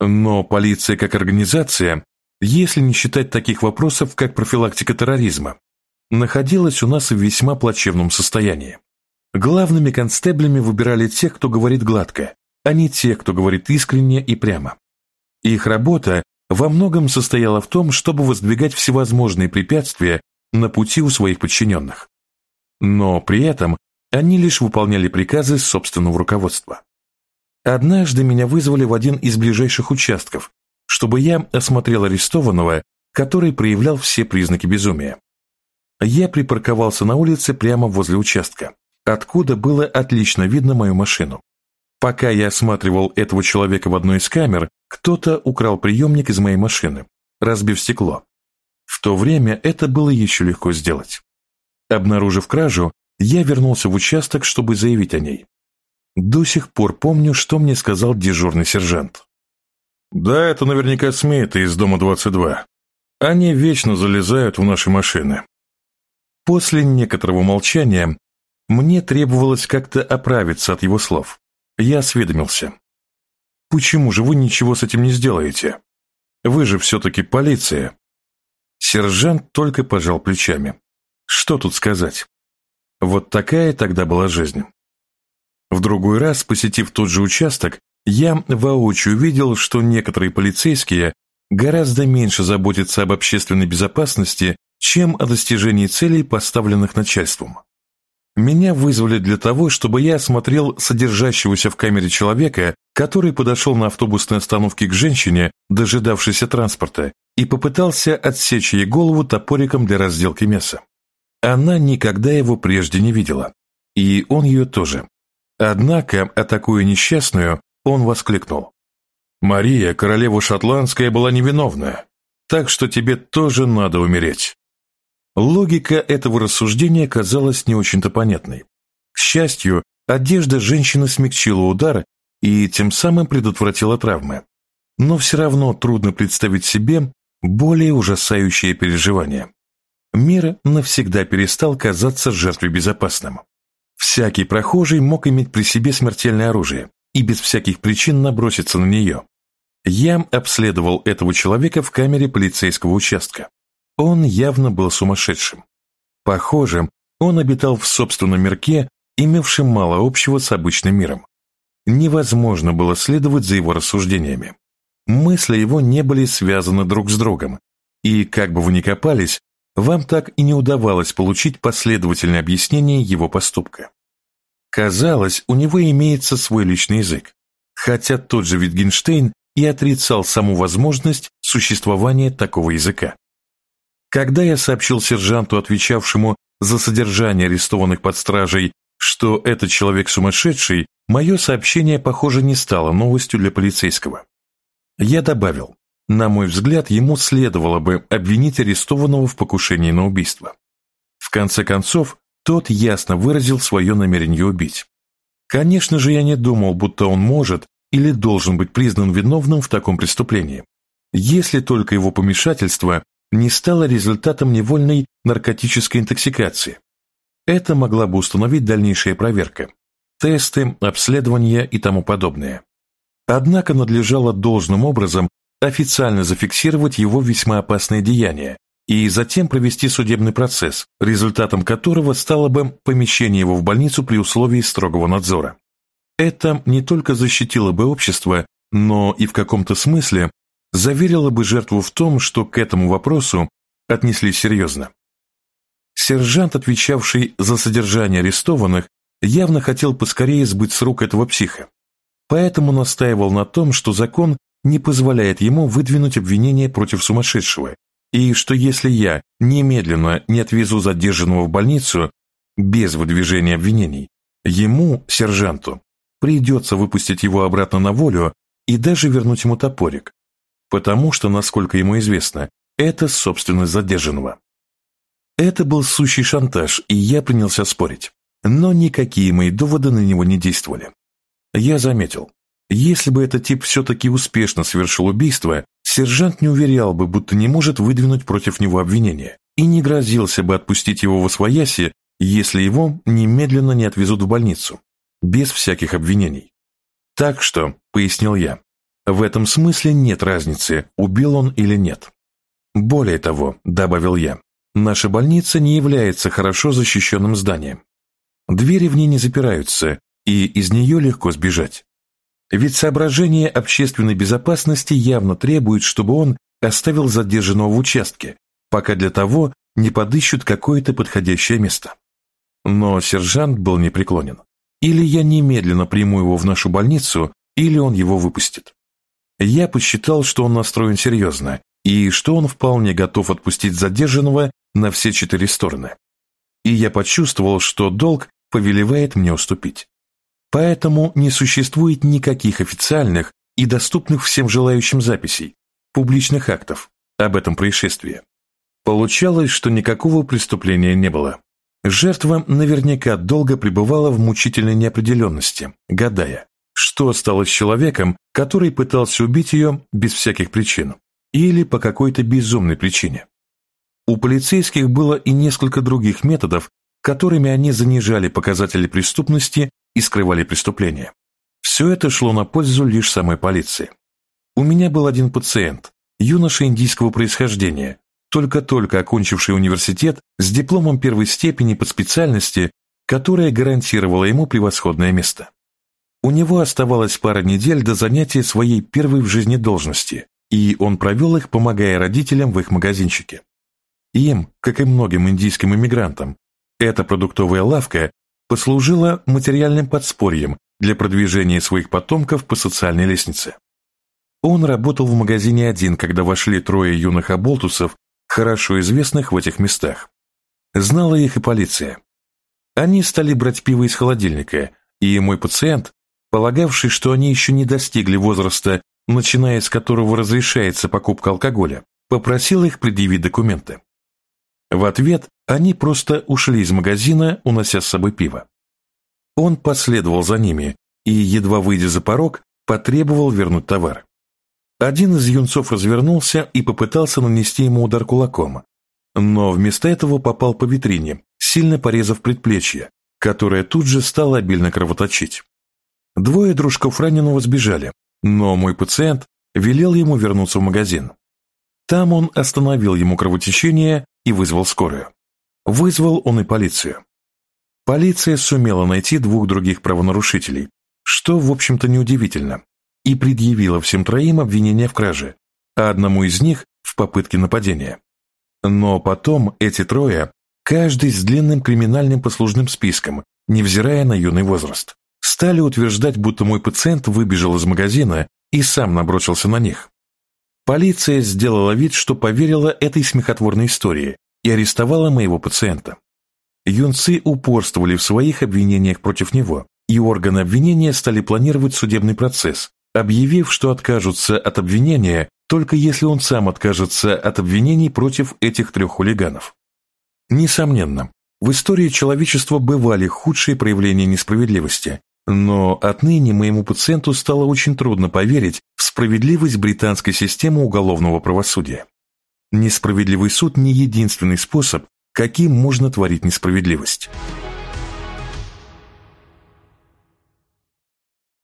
Но полиция как организация, если не считать таких вопросов, как профилактика терроризма, находилась у нас в весьма плачевном состоянии. Главными констеблями выбирали тех, кто говорит гладко, а не тех, кто говорит искренне и прямо. Их работа во многом состояла в том, чтобы воздвигать всевозможные препятствия на пути у своих подчиненных. Но при этом они лишь выполняли приказы собственного руководства. Однажды меня вызвали в один из ближайших участков, чтобы я осмотрел арестованного, который проявлял все признаки безумия. Я припарковался на улице прямо возле участка, откуда было отлично видно мою машину. Пока я осматривал этого человека в одной из камер, кто-то украл приемник из моей машины, разбив стекло. В то время это было еще легко сделать. Обнаружив кражу, я вернулся в участок, чтобы заявить о ней. До сих пор помню, что мне сказал дежурный сержант. «Да, это наверняка Смиты из дома 22. Они вечно залезают в наши машины». После некоторого молчания мне требовалось как-то оправиться от его слов. Я осведомился. «Почему же вы ничего с этим не сделаете? Вы же все-таки полиция». Сержант только пожал плечами. Что тут сказать? Вот такая тогда была жизнь. В другой раз, посетив тот же участок, я воочию увидел, что некоторые полицейские гораздо меньше заботятся об общественной безопасности, чем о достижении целей, поставленных начальством. Меня вызвали для того, чтобы я осмотрел содержащегося в камере человека, который подошел на автобусной остановке к женщине, дожидавшейся транспорта, и попытался отсечь ей голову топориком для разделки мяса. Она никогда его прежде не видела, и он ее тоже. Однако, атакуя несчастную, он воскликнул. «Мария, королева шотландская, была невиновна, так что тебе тоже надо умереть». Логика этого рассуждения казалась не очень-то понятной. К счастью, одежда женщины смягчила удар и тем самым предотвратила травмы. Но все равно трудно представить себе, более ужасающее переживание. Мир навсегда перестал казаться жертвой безопасным. Всякий прохожий мог иметь при себе смертельное оружие и без всяких причин наброситься на нее. Я обследовал этого человека в камере полицейского участка. Он явно был сумасшедшим. Похоже, он обитал в собственном мирке, имевшем мало общего с обычным миром. Невозможно было следовать за его рассуждениями. Мысли его не были связаны друг с другом, и, как бы вы ни копались, вам так и не удавалось получить последовательное объяснение его поступка. Казалось, у него имеется свой личный язык, хотя тот же Витгенштейн и отрицал саму возможность существования такого языка. Когда я сообщил сержанту, отвечавшему за содержание арестованных под стражей, что этот человек сумасшедший, мое сообщение, похоже, не стало новостью для полицейского. Я добавил, на мой взгляд, ему следовало бы обвинить арестованного в покушении на убийство. В конце концов, тот ясно выразил свое намерение убить. Конечно же, я не думал, будто он может или должен быть признан виновным в таком преступлении, если только его помешательство не стало результатом невольной наркотической интоксикации. Это могла бы установить дальнейшая проверка, тесты, обследования и тому подобное. Однако надлежало должным образом официально зафиксировать его весьма опасное деяние и затем провести судебный процесс, результатом которого стало бы помещение его в больницу при условии строгого надзора. Это не только защитило бы общество, но и в каком-то смысле заверило бы жертву в том, что к этому вопросу отнеслись серьезно. Сержант, отвечавший за содержание арестованных, явно хотел поскорее сбыть с рук этого психа, поэтому настаивал на том, что закон не позволяет ему выдвинуть обвинение против сумасшедшего, и что если я немедленно не отвезу задержанного в больницу без выдвижения обвинений, ему, сержанту, придется выпустить его обратно на волю и даже вернуть ему топорик, потому что, насколько ему известно, это собственность задержанного. Это был сущий шантаж, и я принялся спорить, но никакие мои доводы на него не действовали. Я заметил, если бы этот тип все-таки успешно совершил убийство, сержант не уверял бы, будто не может выдвинуть против него обвинение, и не грозился бы отпустить его во свояси, если его немедленно не отвезут в больницу, без всяких обвинений. Так что, пояснил я, в этом смысле нет разницы, убил он или нет. Более того, добавил я, наша больница не является хорошо защищенным зданием. Двери в ней не запираются, и из нее легко сбежать. Ведь соображение общественной безопасности явно требует, чтобы он оставил задержанного в участке, пока для того не подыщут какое-то подходящее место. Но сержант был непреклонен. Или я немедленно приму его в нашу больницу, или он его выпустит. Я посчитал, что он настроен серьезно, и что он вполне готов отпустить задержанного на все четыре стороны. И я почувствовал, что долг повелевает мне уступить. Поэтому не существует никаких официальных и доступных всем желающим записей, публичных актов об этом происшествии. Получалось, что никакого преступления не было. Жертва наверняка долго пребывала в мучительной неопределенности, гадая, что стало с человеком, который пытался убить ее без всяких причин или по какой-то безумной причине. У полицейских было и несколько других методов, которыми они занижали показатели преступности и скрывали преступления. Все это шло на пользу лишь самой полиции. У меня был один пациент, юноша индийского происхождения, только-только окончивший университет с дипломом первой степени по специальности, которая гарантировала ему превосходное место. У него оставалось пара недель до занятия своей первой в жизни должности, и он провел их, помогая родителям в их магазинчике. Им, как и многим индийским иммигрантам, эта продуктовая лавка послужила материальным подспорьем для продвижения своих потомков по социальной лестнице. Он работал в магазине один, когда вошли трое юных оболтусов, хорошо известных в этих местах. Знала их и полиция. Они стали брать пиво из холодильника, и мой пациент, полагавший, что они еще не достигли возраста, начиная с которого разрешается покупка алкоголя, попросил их предъявить документы. В ответ они просто ушли из магазина, унося с собой пиво. Он последовал за ними и, едва выйдя за порог, потребовал вернуть товар. Один из юнцов развернулся и попытался нанести ему удар кулаком, но вместо этого попал по витрине, сильно порезав предплечье, которое тут же стало обильно кровоточить. Двое дружков раненого сбежали, но мой пациент велел ему вернуться в магазин. Там он остановил ему кровотечение и вызвал скорую. Вызвал он и полицию. Полиция сумела найти двух других правонарушителей, что, в общем-то, неудивительно, и предъявила всем троим обвинение в краже, а одному из них в попытке нападения. Но потом эти трое, каждый с длинным криминальным послужным списком, невзирая на юный возраст, стали утверждать, будто мой пациент выбежал из магазина и сам набросился на них. Полиция сделала вид, что поверила этой смехотворной истории и арестовала моего пациента. Юнцы упорствовали в своих обвинениях против него, и органы обвинения стали планировать судебный процесс, объявив, что откажутся от обвинения только если он сам откажется от обвинений против этих трех хулиганов. Несомненно, в истории человечества бывали худшие проявления несправедливости, но отныне моему пациенту стало очень трудно поверить в справедливость британской системы уголовного правосудия. Несправедливый суд не единственный способ, каким можно творить несправедливость.